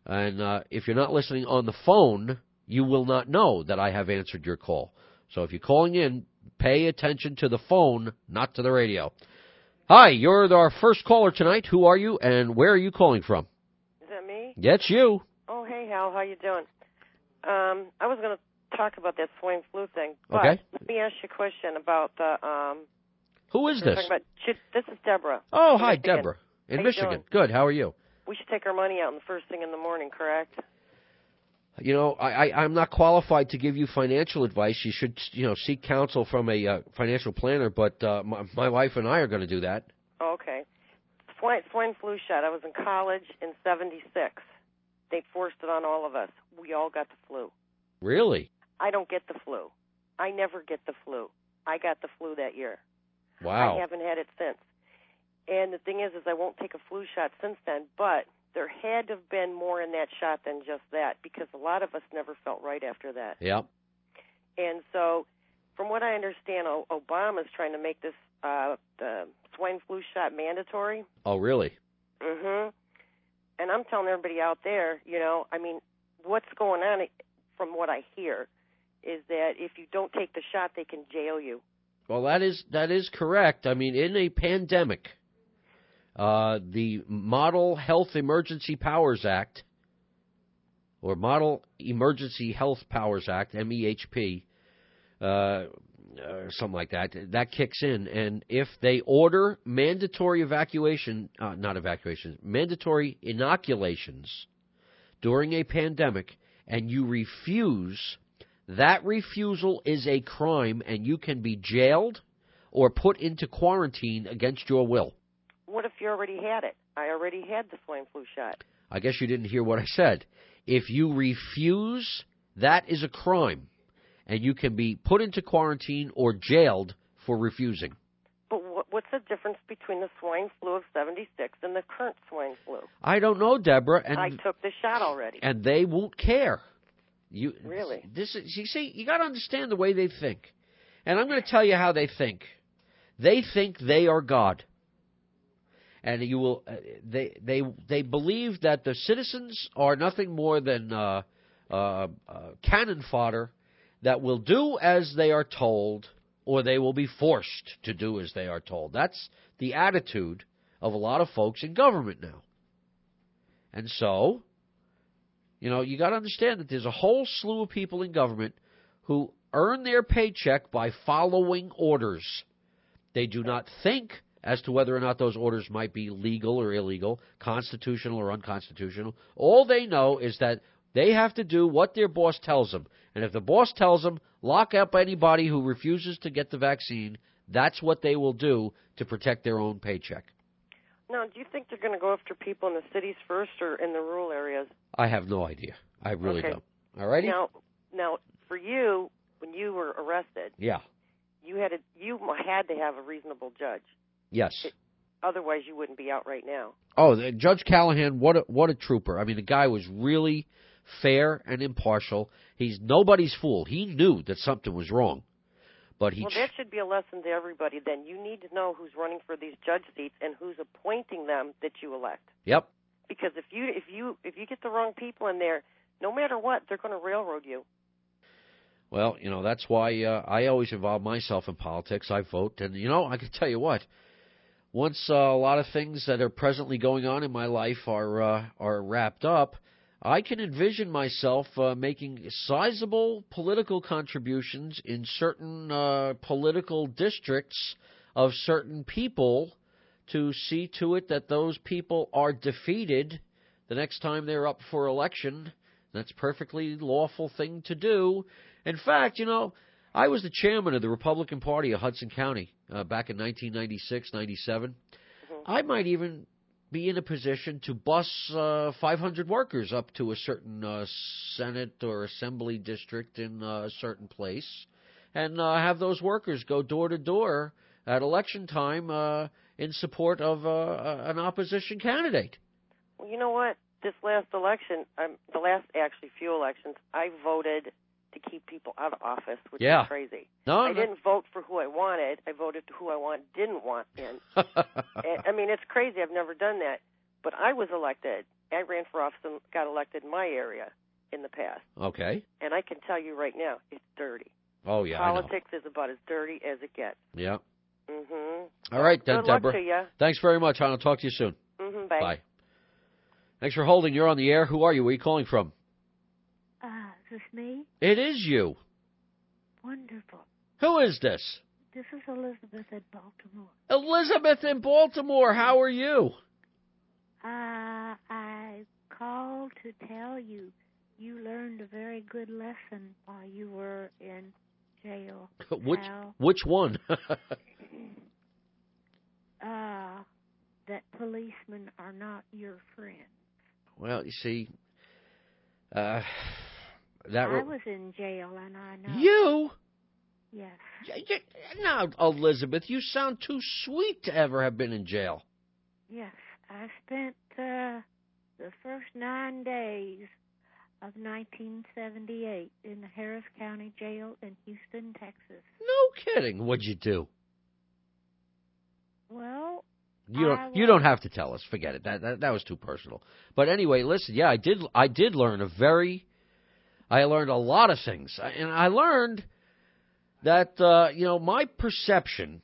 And uh, if you're not listening on the phone, you will not know that I have answered your call. So if you're calling in, pay attention to the phone, not to the radio. Hi, you're our first caller tonight. Who are you and where are you calling from? Is that me? It's you. Oh, hey, Hal. How you doing? Um, I was going to talk about that swine flu thing, but Okay. let me ask you a question about the. Um, Who is this? About, this is Deborah. Oh, hi, Michigan. Deborah. In How Michigan. Good. How are you? We should take our money out in the first thing in the morning, correct? You know, I, I, I'm not qualified to give you financial advice. You should, you know, seek counsel from a uh, financial planner. But uh, my, my wife and I are going to do that. Oh, okay. Swine, swine flu shot. I was in college in '76. They forced it on all of us. We all got the flu. Really? I don't get the flu. I never get the flu. I got the flu that year. Wow. I haven't had it since. And the thing is, is I won't take a flu shot since then. But there had to have been more in that shot than just that, because a lot of us never felt right after that. Yep. And so, from what I understand, O- Obama's trying to make this uh, the swine flu shot mandatory. Oh, really? Mhm. And I'm telling everybody out there, you know, I mean, what's going on from what I hear is that if you don't take the shot, they can jail you. Well, that is that is correct. I mean, in a pandemic, uh, the Model Health Emergency Powers Act, or Model Emergency Health Powers Act (MEHP), uh, or something like that, that kicks in, and if they order mandatory evacuation, uh, not evacuation, mandatory inoculations during a pandemic, and you refuse that refusal is a crime and you can be jailed or put into quarantine against your will. What if you already had it? I already had the swine flu shot. I guess you didn't hear what I said. If you refuse, that is a crime and you can be put into quarantine or jailed for refusing. But what's the difference between the swine flu of '76 and the current swine flu? I don't know, Deborah, and I took the shot already. and they won't care. You Really? This is you see, you got to understand the way they think, and I'm going to tell you how they think. They think they are God, and you will. Uh, they they they believe that the citizens are nothing more than uh, uh, uh, cannon fodder that will do as they are told, or they will be forced to do as they are told. That's the attitude of a lot of folks in government now, and so you know, you got to understand that there's a whole slew of people in government who earn their paycheck by following orders. They do not think as to whether or not those orders might be legal or illegal, constitutional or unconstitutional. All they know is that they have to do what their boss tells them. And if the boss tells them, lock up anybody who refuses to get the vaccine, that's what they will do to protect their own paycheck. Now, do you think they're going to go after people in the cities first or in the rural areas? I have no idea. I really Okay. don't. All righty? Now, now for you, when you were arrested, Yeah. you had a, you had to have a reasonable judge. Yes. Otherwise, you wouldn't be out right now. Oh, Judge Callahan, what a, what a trooper! I mean, the guy was really fair and impartial. He's nobody's fool. He knew that something was wrong, but he well, that should be a lesson to everybody. Then you need to know who's running for these judge seats and who's appointing them that you elect. yep. Because if you if you if you get the wrong people in there, no matter what, they're going to railroad you. Well, you know that's why uh, I always involve myself in politics. I vote, and you know I can tell you what. Once uh, a lot of things that are presently going on in my life are uh, are wrapped up, I can envision myself uh, making sizable political contributions in certain uh, political districts of certain people to see to it that those people are defeated the next time they're up for election. That's perfectly lawful thing to do. In fact, you know, I was the chairman of the Republican Party of Hudson County uh, back in 1996, 97. I might even be in a position to bus uh, 500 workers up to a certain uh, Senate or Assembly district in uh, a certain place and uh, have those workers go door to door at election time uh, in support of uh, an opposition candidate. Well, you know what? This last election, um, the last actually few elections, I voted to keep people out of office, which Yeah. is crazy. No, I no. didn't vote for who I wanted. I voted to who I want didn't want in. I mean, it's crazy. I've never done that. But I was elected. I ran for office and got elected in my area in the past. okay. And I can tell you right now, it's dirty. Oh yeah. Politics is about as dirty as it gets. Yeah. Mhm. All right then, Good luck Deborah. to ya. Thanks very much. I'll talk to you soon. Mhm. Bye. Bye. Thanks for holding. You're on the air. Who are you? Where are you calling from? Is this me? It is you. Wonderful. Who is this? This is Elizabeth in Baltimore. Elizabeth in Baltimore. How are you? Uh, I called to tell you you learned a very good lesson while you were in jail. which which one? Uh, that policemen are not your friends. well, you see, uh, that I was in jail and I know. you. Yes. Now, Elizabeth, you sound too sweet to ever have been in jail. Yes. I spent uh, the first nine days of 1978 in the Harris County Jail in Houston, Texas. No kidding. What'd you do? Well, You don't. You don't have to tell us. Forget it. That, that that was too personal. But anyway, listen. Yeah, I did. I did learn a very. I learned a lot of things, and I learned that uh, you know my perception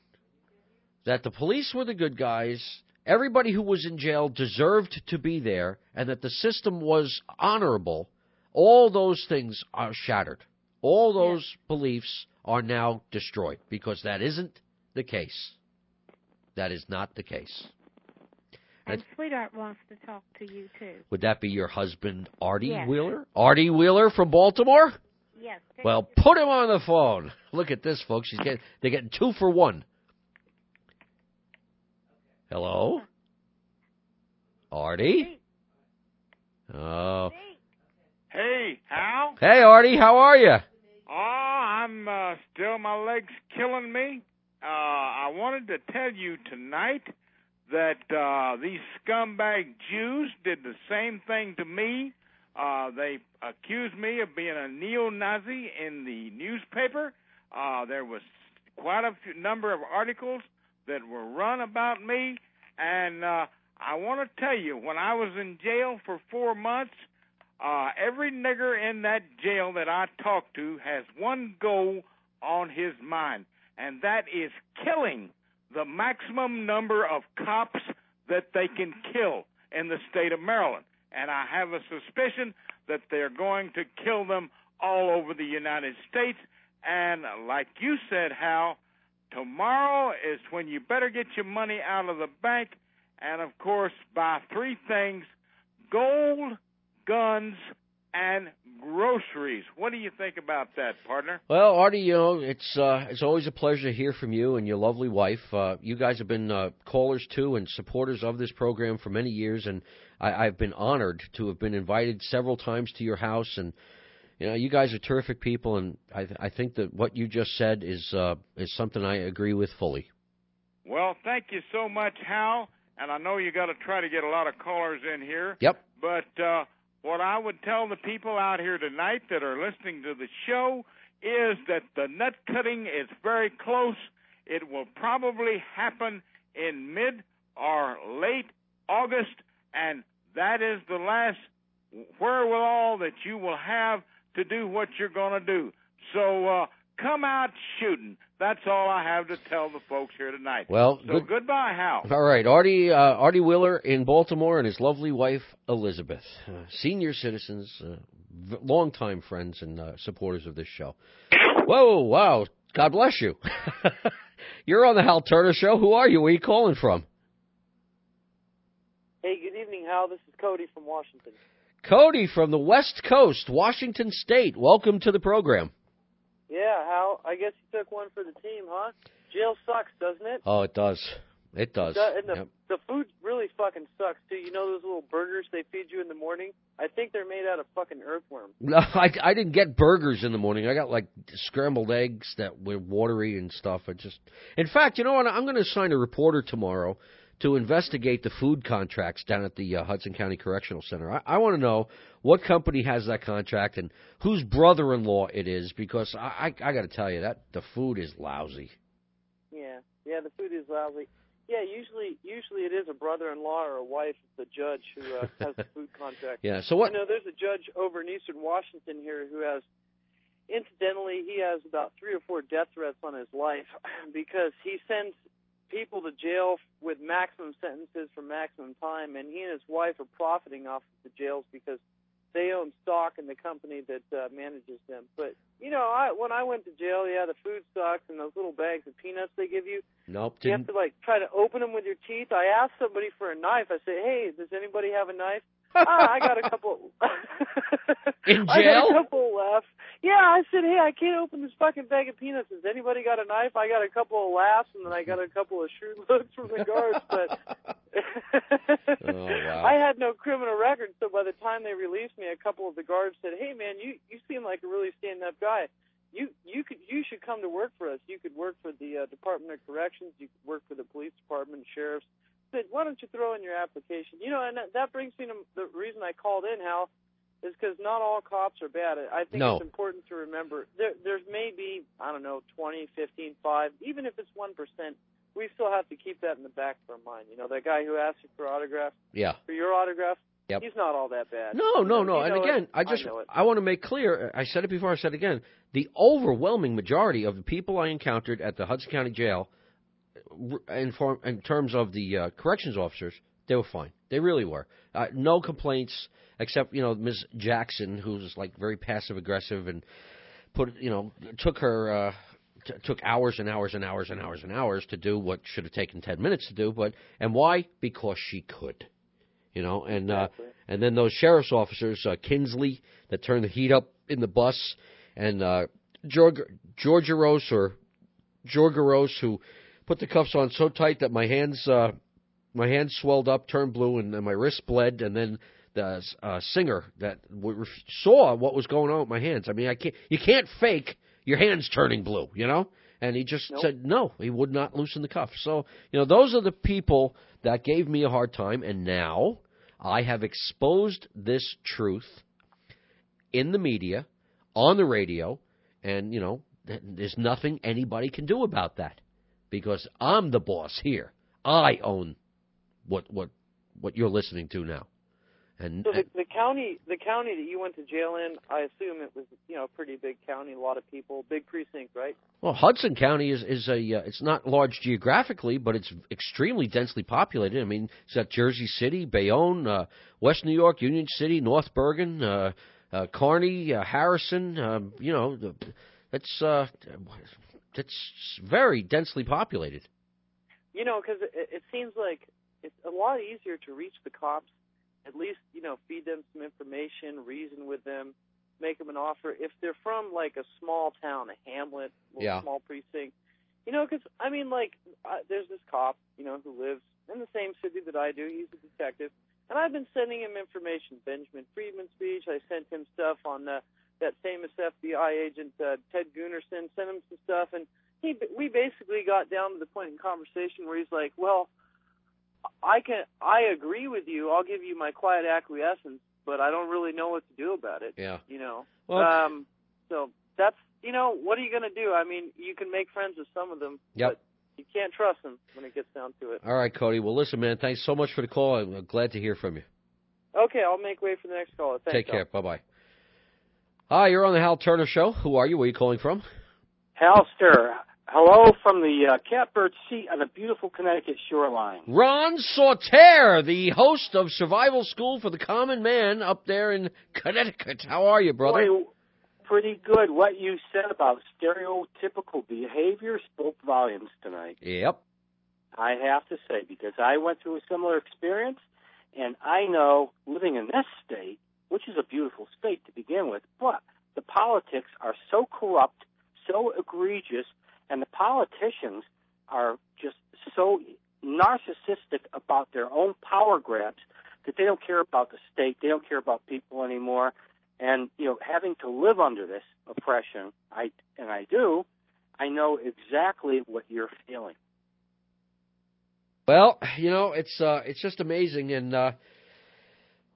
that the police were the good guys. Everybody who was in jail deserved to be there, and that the system was honorable. All those things are shattered. All those beliefs are now destroyed because that isn't the case. That is not the case. And Sweetheart wants to talk to you too. Would that be your husband, Artie Yes. Wheeler? Artie Wheeler from Baltimore? Yes. Well, put him on the phone. Look at this, folks. She's getting, they're getting two for one. Hello? Artie? Oh. Hey, Al. Hey, Artie, how are you? Oh, I'm uh, still my legs killing me. uh, I wanted to tell you tonight that uh, these scumbag Jews did the same thing to me. Uh, they accused me of being a neo-Nazi in the newspaper. Uh, there was quite a few, number of articles that were run about me, and uh, I want to tell you, when I was in jail for four months, uh, every nigger in that jail that I talked to has one goal on his mind, and that is killing the maximum number of cops that they can kill in the state of Maryland. And I have a suspicion that they're going to kill them all over the United States. And like you said, Hal, tomorrow is when you better get your money out of the bank and, of course, buy three things gold, guns, and groceries. What do you think about that, partner? Well, Artie, you know it's uh, it's always a pleasure to hear from you and your lovely wife. Uh, you guys have been uh, callers too and supporters of this program for many years, and I, I've been honored to have been invited several times to your house. And you know, you guys are terrific people, and I, I think that what you just said is uh, is something I agree with fully. Well, thank you so much, Hal. And I know you got to try to get a lot of callers in here. Yep. But uh, what I would tell the people out here tonight that are listening to the show is that the nut cutting is very close. It will probably happen in mid or late August, and that is the last wherewithal that you will have to do what you're going to do. So uh, come out shooting. That's all I have to tell the folks here tonight. Well, so good- goodbye, Hal. All right, Artie uh, Artie Wheeler in Baltimore and his lovely wife Elizabeth, uh, senior citizens, uh, v- longtime friends and uh, supporters of this show. Whoa, wow! God bless you. You're on the Hal Turner Show. Who are you? Where are you calling from? Hey, good evening, Hal. This is Cody from Washington. Cody from the West Coast, Washington State. Welcome to the program. Yeah, Hal. I guess you took one for the team, huh? Jail sucks, doesn't it? Oh, it does. It does. The- and the, Yep. the food really fucking sucks too. You know those little burgers they feed you in the morning? I think they're made out of fucking earthworm. No, I, I didn't get burgers in the morning. I got like scrambled eggs that were watery and stuff. I just, in fact, you know what? I'm going to assign a reporter tomorrow to investigate the food contracts down at the uh, Hudson County Correctional Center. I, I want to know what company has that contract and whose brother-in-law it is because I, I, I got to tell you that the food is lousy. Yeah, yeah, the food is lousy. Yeah, usually, usually it is a brother-in-law or a wife of the judge who uh, has the food contract. Yeah. So what? You know, there's a judge over in Eastern Washington here who has, incidentally, he has about three or four death threats on his life because he sends people to jail with maximum sentences for maximum time, and he and his wife are profiting off of the jails because they own stock in the company that uh, manages them. But you know, I when I went to jail, yeah, the food sucks, and those little bags of peanuts they give you. Nope. You have Didn't. to like try to open them with your teeth. I asked somebody for a knife. I said, "Hey, does anybody have a knife?" Ah, I got a couple. In jail? I got a couple left. Yeah, I said, "Hey, I can't open this fucking bag of peanuts. Has anybody got a knife?" I got a couple of laughs, and then I got a couple of shrewd looks from the guards. But Oh wow. I had no criminal record, so by the time they released me, a couple of the guards said, "Hey, man, you you seem like a really stand-up guy. You you could you should come to work for us. You could work for the uh, Department of Corrections. You could work for the police department, sheriffs." Said, "Why don't you throw in your application?" You know, and that, that brings me to the reason I called in, Hal, is because not all cops are bad. I think No. it's important to remember there there's maybe I don't know 20, 15, 5, even if it's one percent. We still have to keep that in the back of our mind. You know, that guy who asked you for autograph, Yeah. for your autograph, Yep. he's not all that bad. No, no, no. you And know it. again, I just it. I want to make clear. I said it before. I said it again. The overwhelming majority of the people I encountered at the Hudson County Jail, in, form, in terms of the uh, corrections officers, they were fine. They really were. Uh, no complaints, except you know Ms. Jackson, who's like very passive aggressive and put you know took her. Uh, t- took hours and hours and hours and hours and hours to do what should have taken 10 minutes to do but and why because she could you know and uh and then those sheriff's officers uh, Kinsley that turned the heat up in the bus and uh George Georgia Rose or Georgia Rose who put the cuffs on so tight that my hands uh my hands swelled up turned blue and, and my wrist bled and then the uh, singer that w- saw what was going on with my hands. I mean, I can't. You can't fake your hand's turning blue, you know? And he just Nope. said no, he would not loosen the cuff. So, you know, those are the people that gave me a hard time, and now I have exposed this truth in the media, on the radio, and, you know, there's nothing anybody can do about that because I'm the boss here. I own what what what you're listening to now. And So the, the county, the county that you went to jail in, I assume it was, you know, a pretty big county, a lot of people, big precinct, right? Well, Hudson County is is a uh, it's not large geographically, but it's extremely densely populated. I mean, it's got Jersey City, Bayonne, uh, West New York, Union City, North Bergen, uh, uh, Kearny, uh, Harrison. Um, you know, the, that's uh, that's very densely populated. You know, because it, it seems like it's a lot easier to reach the cops. At least, you know, feed them some information, reason with them, make them an offer. If they're from like a small town, a hamlet, little Yeah. small precinct, you know, because I mean, like, uh, there's this cop, you know, who lives in the same city that I do. He's a detective, and I've been sending him information. Benjamin Freedman speech. I sent him stuff on uh, that famous FBI agent uh, Ted Gunderson. Sent him some stuff, and he we basically got down to the point in conversation where he's like, "Well, I can I agree with you. I'll give you my quiet acquiescence, but I don't really know what to do about it." Yeah. You know. Well- um. So that's you know what are you going to do? I mean, you can make friends with some of them, Yep. but you can't trust them when it gets down to it. All right, Cody. Well, listen, man. Thanks so much for the call. I'm uh, glad to hear from you. Okay, I'll make way for the next caller. Thanks, Take care. Bye bye. Hi, you're on the Hal Turner Show. Who are you? Where are you calling from? Halster, hello from the uh, Catbird Seat on the beautiful Connecticut shoreline. Ron Sauter, the host of Survival School for the Common Man up there in Connecticut. How are you, brother? Boy, pretty good. What you said about stereotypical behavior spoke volumes tonight. Yep. I have to say, because I went through a similar experience, and I know living in this state, which is a beautiful state to begin with, but the politics are so corrupt, so egregious, and the politicians are just so narcissistic about their own power grabs that they don't care about the state, they don't care about people anymore. And you know, having to live under this oppression, I and I do, I know exactly what you're feeling. Well, you know, it's uh, it's just amazing, and uh,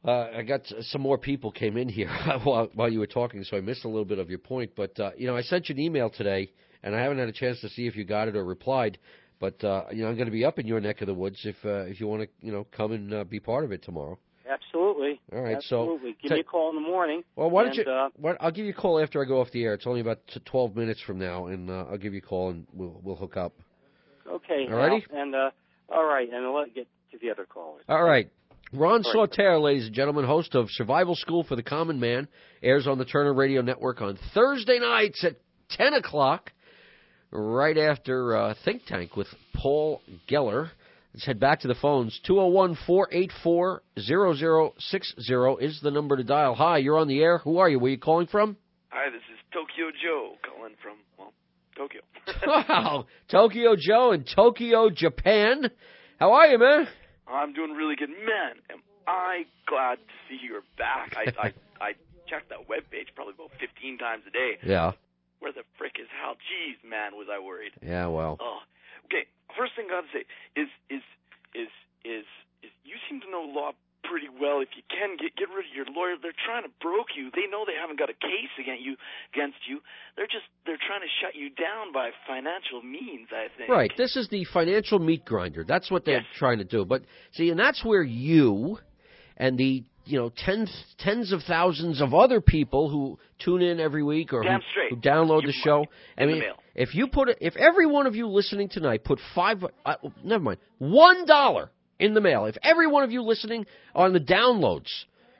uh, I got some more people came in here while while you were talking, so I missed a little bit of your point. But uh, you know, I sent you an email today, and I haven't had a chance to see if you got it or replied. But uh, you know, I'm going to be up in your neck of the woods if uh, if you want to, you know, come and uh, be part of it tomorrow. Absolutely. All right, so Absolutely. Give ta- me a call in the morning. Well, why don't and, you? Uh, what, I'll give you a call after I go off the air. It's only about t- 12 minutes from now, and uh, I'll give you a call and we'll we'll hook up. okay. Alrighty. Al, And uh, all right, and I'll let get to the other callers. All right. Ron. Sauter, ladies and gentlemen, host of Survival School for the Common Man, airs on the Turner Radio Network on Thursday nights at 10 o'clock, right after uh, Think Tank with Paul Geller. Let's head back to the phones. 201 484 0060 is the number to dial. Hi, you're on the air. Who are you? Where are you calling from? Hi, this is Tokyo Joe calling from, well, Tokyo. wow, Tokyo Joe in Tokyo, Japan. How are you, man? I'm doing really good. Man, am I glad to see you're back. I, I, I checked that web page probably about 15 times a day. Yeah. Where the frick is Hal? Jeez, man, was I worried. Yeah, well. Oh, okay. First thing I gotta say is is is is is you seem to know law pretty well. If you can get get rid of your lawyer, they're trying to broke you. They know they haven't got a case against you. Against you, they're just they're trying to shut you down by financial means. I think. Right. This is the financial meat grinder. That's what they're trying to do. But see, and that's where you and the you know tens tens of thousands of other people who tune in every week or who, who download the show. I mean, if you put if every one of you listening tonight put five, uh, never mind, one dollar in the mail. If every one of you listening on the downloads,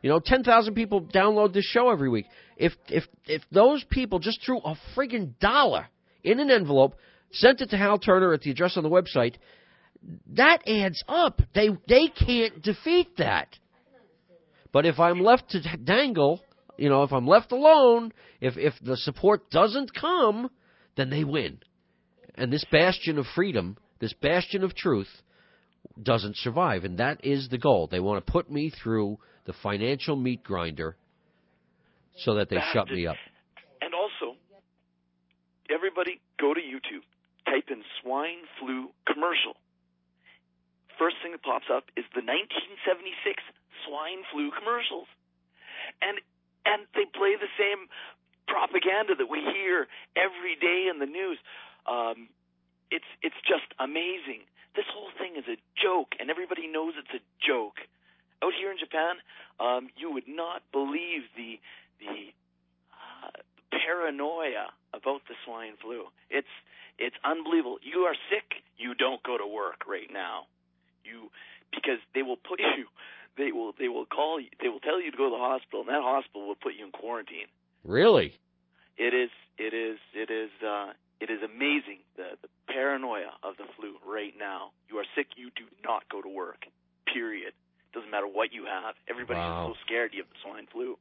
you know, ten thousand people download this show every week. If if if those people just threw a friggin' dollar in an envelope, sent it to Hal Turner at the address on the website, that adds up. They they can't defeat that. But if I'm left to dangle, you know, if I'm left alone, if if the support doesn't come, then they win. And this bastion of freedom, this bastion of truth, doesn't survive, and that is the goal. They want to put me through the financial meat grinder so that they shut me up. And also, everybody go to YouTube, type in swine flu commercial. First thing that pops up is the 1976 swine flu commercials, and and they play the same propaganda that we hear every day in the news. Um, it's it's just amazing. This whole thing is a joke, and everybody knows it's a joke. Out here in Japan, um, you would not believe the the uh, paranoia about the swine flu. It's it's unbelievable. You are sick, you don't go to work right now. You because they will put you they will they will call you they will tell you to go to the hospital and that hospital will put you in quarantine. Really? It is it is it is uh it is amazing the, the paranoia of the flu right now. You are sick, you do not go to work. Period. Doesn't matter what you have. Everybody's Wow. so scared you have the swine flu.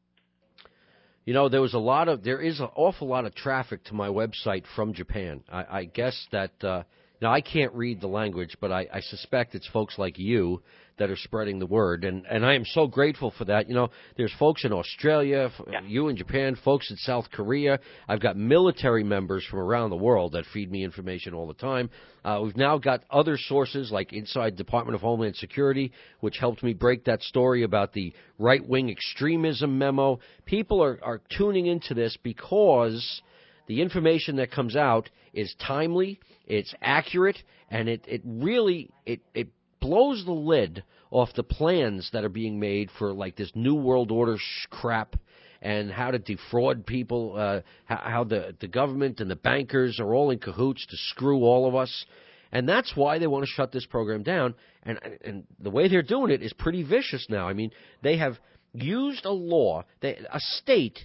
You know, there was a lot of there is an awful lot of traffic to my website from Japan. I, I guess that uh, now I can't read the language, but I, I suspect it's folks like you that are spreading the word, and and I am so grateful for that. You know, there's folks in Australia, f- you in Japan, folks in South Korea. I've got military members from around the world that feed me information all the time. Uh, we've now got other sources like inside Department of Homeland Security, which helped me break that story about the right wing extremism memo. People are are tuning into this because the information that comes out is timely, it's accurate, and it, it really it, it blows the lid off the plans that are being made for like this new world order sh- crap and how to defraud people, uh, how, how the the government and the bankers are all in cahoots to screw all of us. And that's why they want to shut this program down. And and the way they're doing it is pretty vicious now. I mean, they have used a law, they, a state,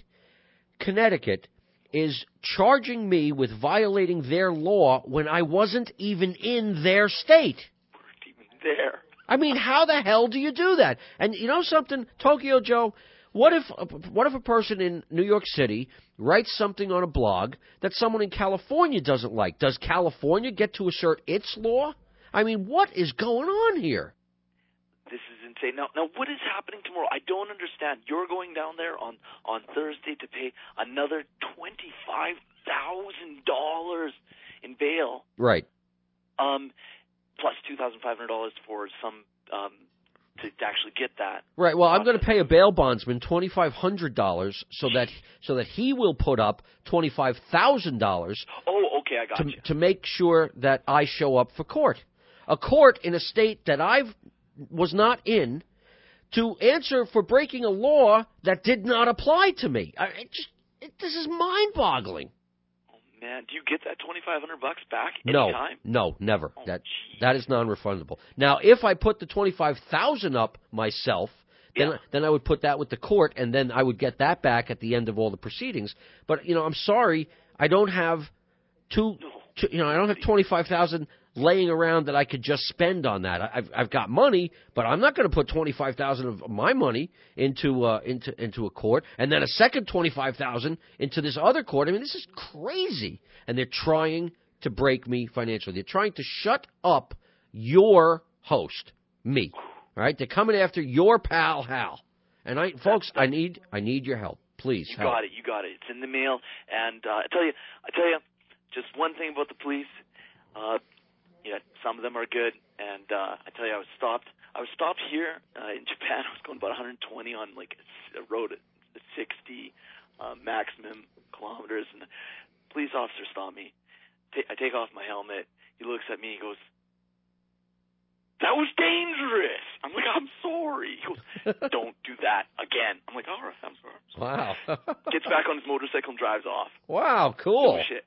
Connecticut, is charging me with violating their law when I wasn't even in their state. There. I mean, how the hell do you do that? And you know something, Tokyo Joe, what if what if a person in New York City writes something on a blog that someone in California doesn't like? Does California get to assert its law? I mean, what is going on here? This is insane. Now, now, what is happening tomorrow? I don't understand. You're going down there on on Thursday to pay another twenty five thousand dollars in bail, Right. um, plus two thousand five hundred dollars for some um, to, to actually get that. Right. Well, I'm going to pay a bail bondsman twenty five hundred dollars so that so that he will put up twenty five thousand dollars Oh, okay, I got to you. to make sure that I show up for court. A court in a state that I was not in to answer for breaking a law that did not apply to me. I, it just it, this is mind-boggling. Man, do you get that twenty five hundred bucks back No, anytime? no, never. Oh, that that is non-refundable. Now, if I put the twenty-five thousand up myself, then then I would put that with the court, and then I would get that back at the end of all the proceedings. But you know, I'm sorry, I don't have two. two you know, I don't have twenty-five thousand laying around that I could just spend on that. I- I've I've got money, but I'm not going to put twenty-five thousand of my money into uh, into into a court, and then a second twenty-five thousand into this other court. I mean, this is crazy, and they're trying to break me financially. They're trying to shut up your host, me. All right, they're coming after your pal Hal, and I, folks, I need I need your help, please. You help. got it. You got it. It's in the mail. And uh, I tell you, I tell you, just one thing about the police. Uh, yeah, some of them are good. And uh, I tell you, I was stopped. I was stopped here uh, in Japan. I was going about 120 on like a road at 60 uh, maximum kilometers, and the police officer stopped me. Ta- I take off my helmet. He looks at me. He goes, "That was dangerous." I'm like, "I'm sorry." He goes, "Don't do that again." I'm like, "All right, I'm sorry." Wow. Gets back on his motorcycle and drives off. wow, cool. No shit.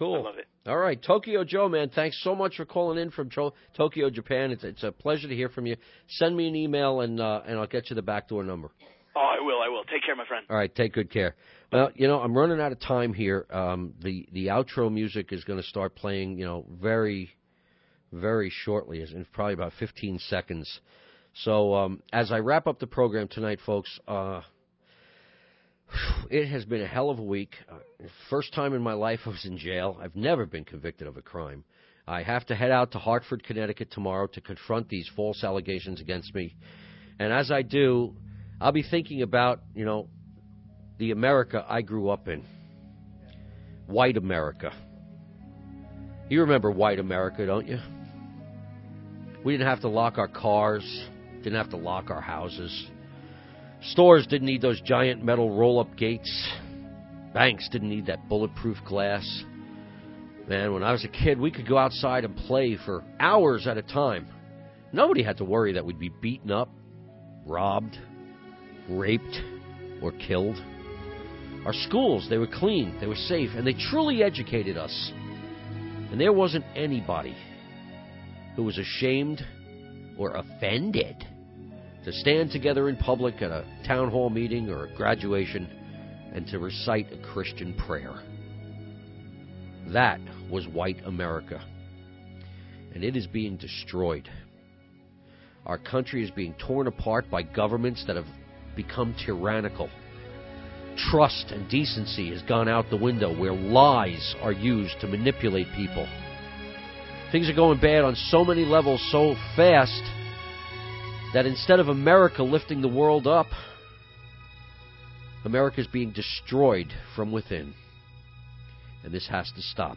Cool. I love it. All right, Tokyo Joe, man, thanks so much for calling in from Cho- Tokyo, Japan. It's it's a pleasure to hear from you. Send me an email and uh, and I'll get you the backdoor number. Oh, I will. I will. Take care, my friend. All right, take good care. Well, you know, I'm running out of time here. Um, the the outro music is going to start playing, you know, very very shortly, in probably about 15 seconds. So um, as I wrap up the program tonight, folks, uh, it has been a hell of a week. Uh, first time in my life I was in jail. I've never been convicted of a crime. I have to head out to Hartford, Connecticut tomorrow to confront these false allegations against me. And as I do, I'll be thinking about, you know, the America I grew up in. white America. You remember white America, don't you? We didn't have to lock our cars, didn't have to lock our houses. Stores didn't need those giant metal roll up gates. Banks didn't need that bulletproof glass. Man, when I was a kid, we could go outside and play for hours at a time. Nobody had to worry that we'd be beaten up, robbed, raped, or killed. Our schools, they were clean, they were safe, and they truly educated us. And there wasn't anybody who was ashamed or offended to stand together in public at a town hall meeting or a graduation and to recite a Christian prayer. That was white America. And it is being destroyed. Our country is being torn apart by governments that have become tyrannical. Trust and decency has gone out the window where lies are used to manipulate people. Things are going bad on so many levels so fast that instead of America lifting the world up, America is being destroyed from within. And this has to stop.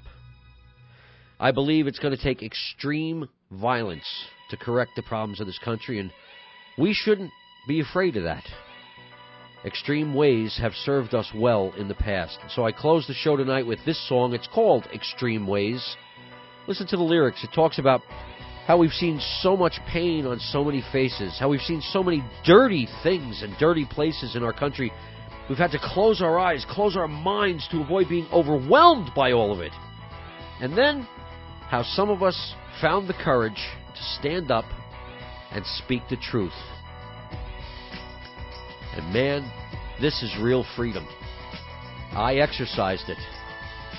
I believe it's going to take extreme violence to correct the problems of this country, and we shouldn't be afraid of that. Extreme ways have served us well in the past. So I close the show tonight with this song. It's called Extreme Ways. Listen to the lyrics. It talks about how we've seen so much pain on so many faces, how we've seen so many dirty things and dirty places in our country. We've had to close our eyes, close our minds to avoid being overwhelmed by all of it. And then, how some of us found the courage to stand up and speak the truth. And man, this is real freedom. I exercised it.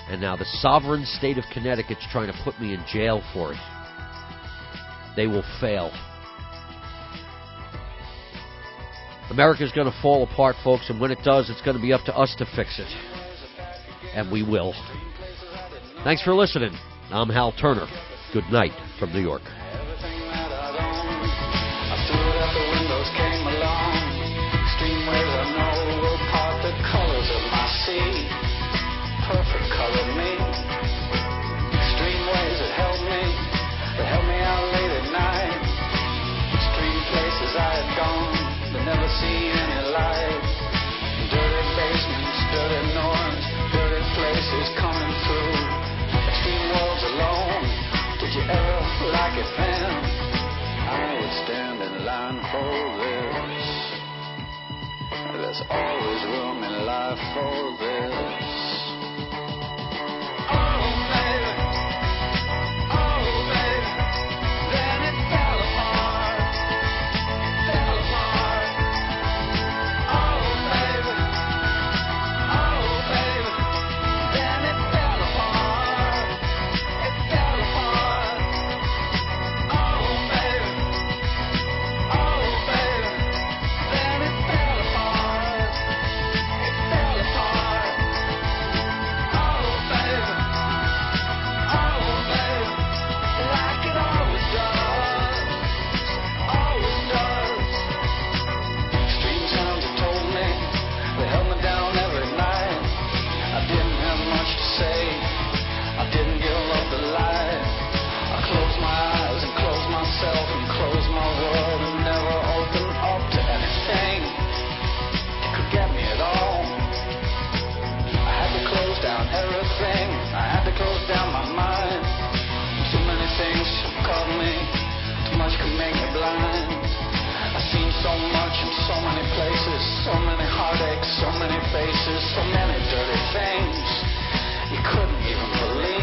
And now the sovereign state of Connecticut's trying to put me in jail for it. They will fail. America's going to fall apart, folks, and when it does, it's going to be up to us to fix it. And we will. Thanks for listening. I'm Hal Turner. Good night from New York. So many heartaches, so many faces, so many dirty things you couldn't even believe.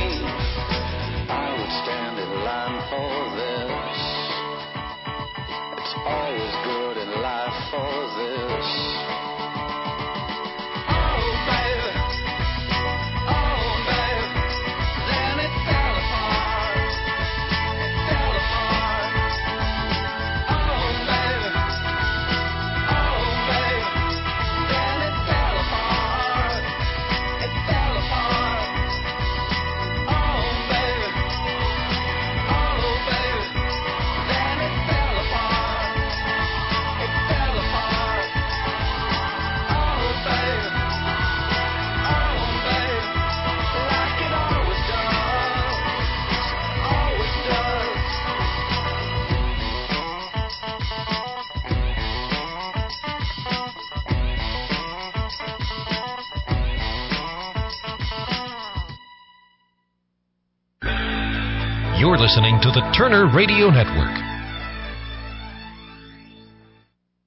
Listening to the Turner Radio Network.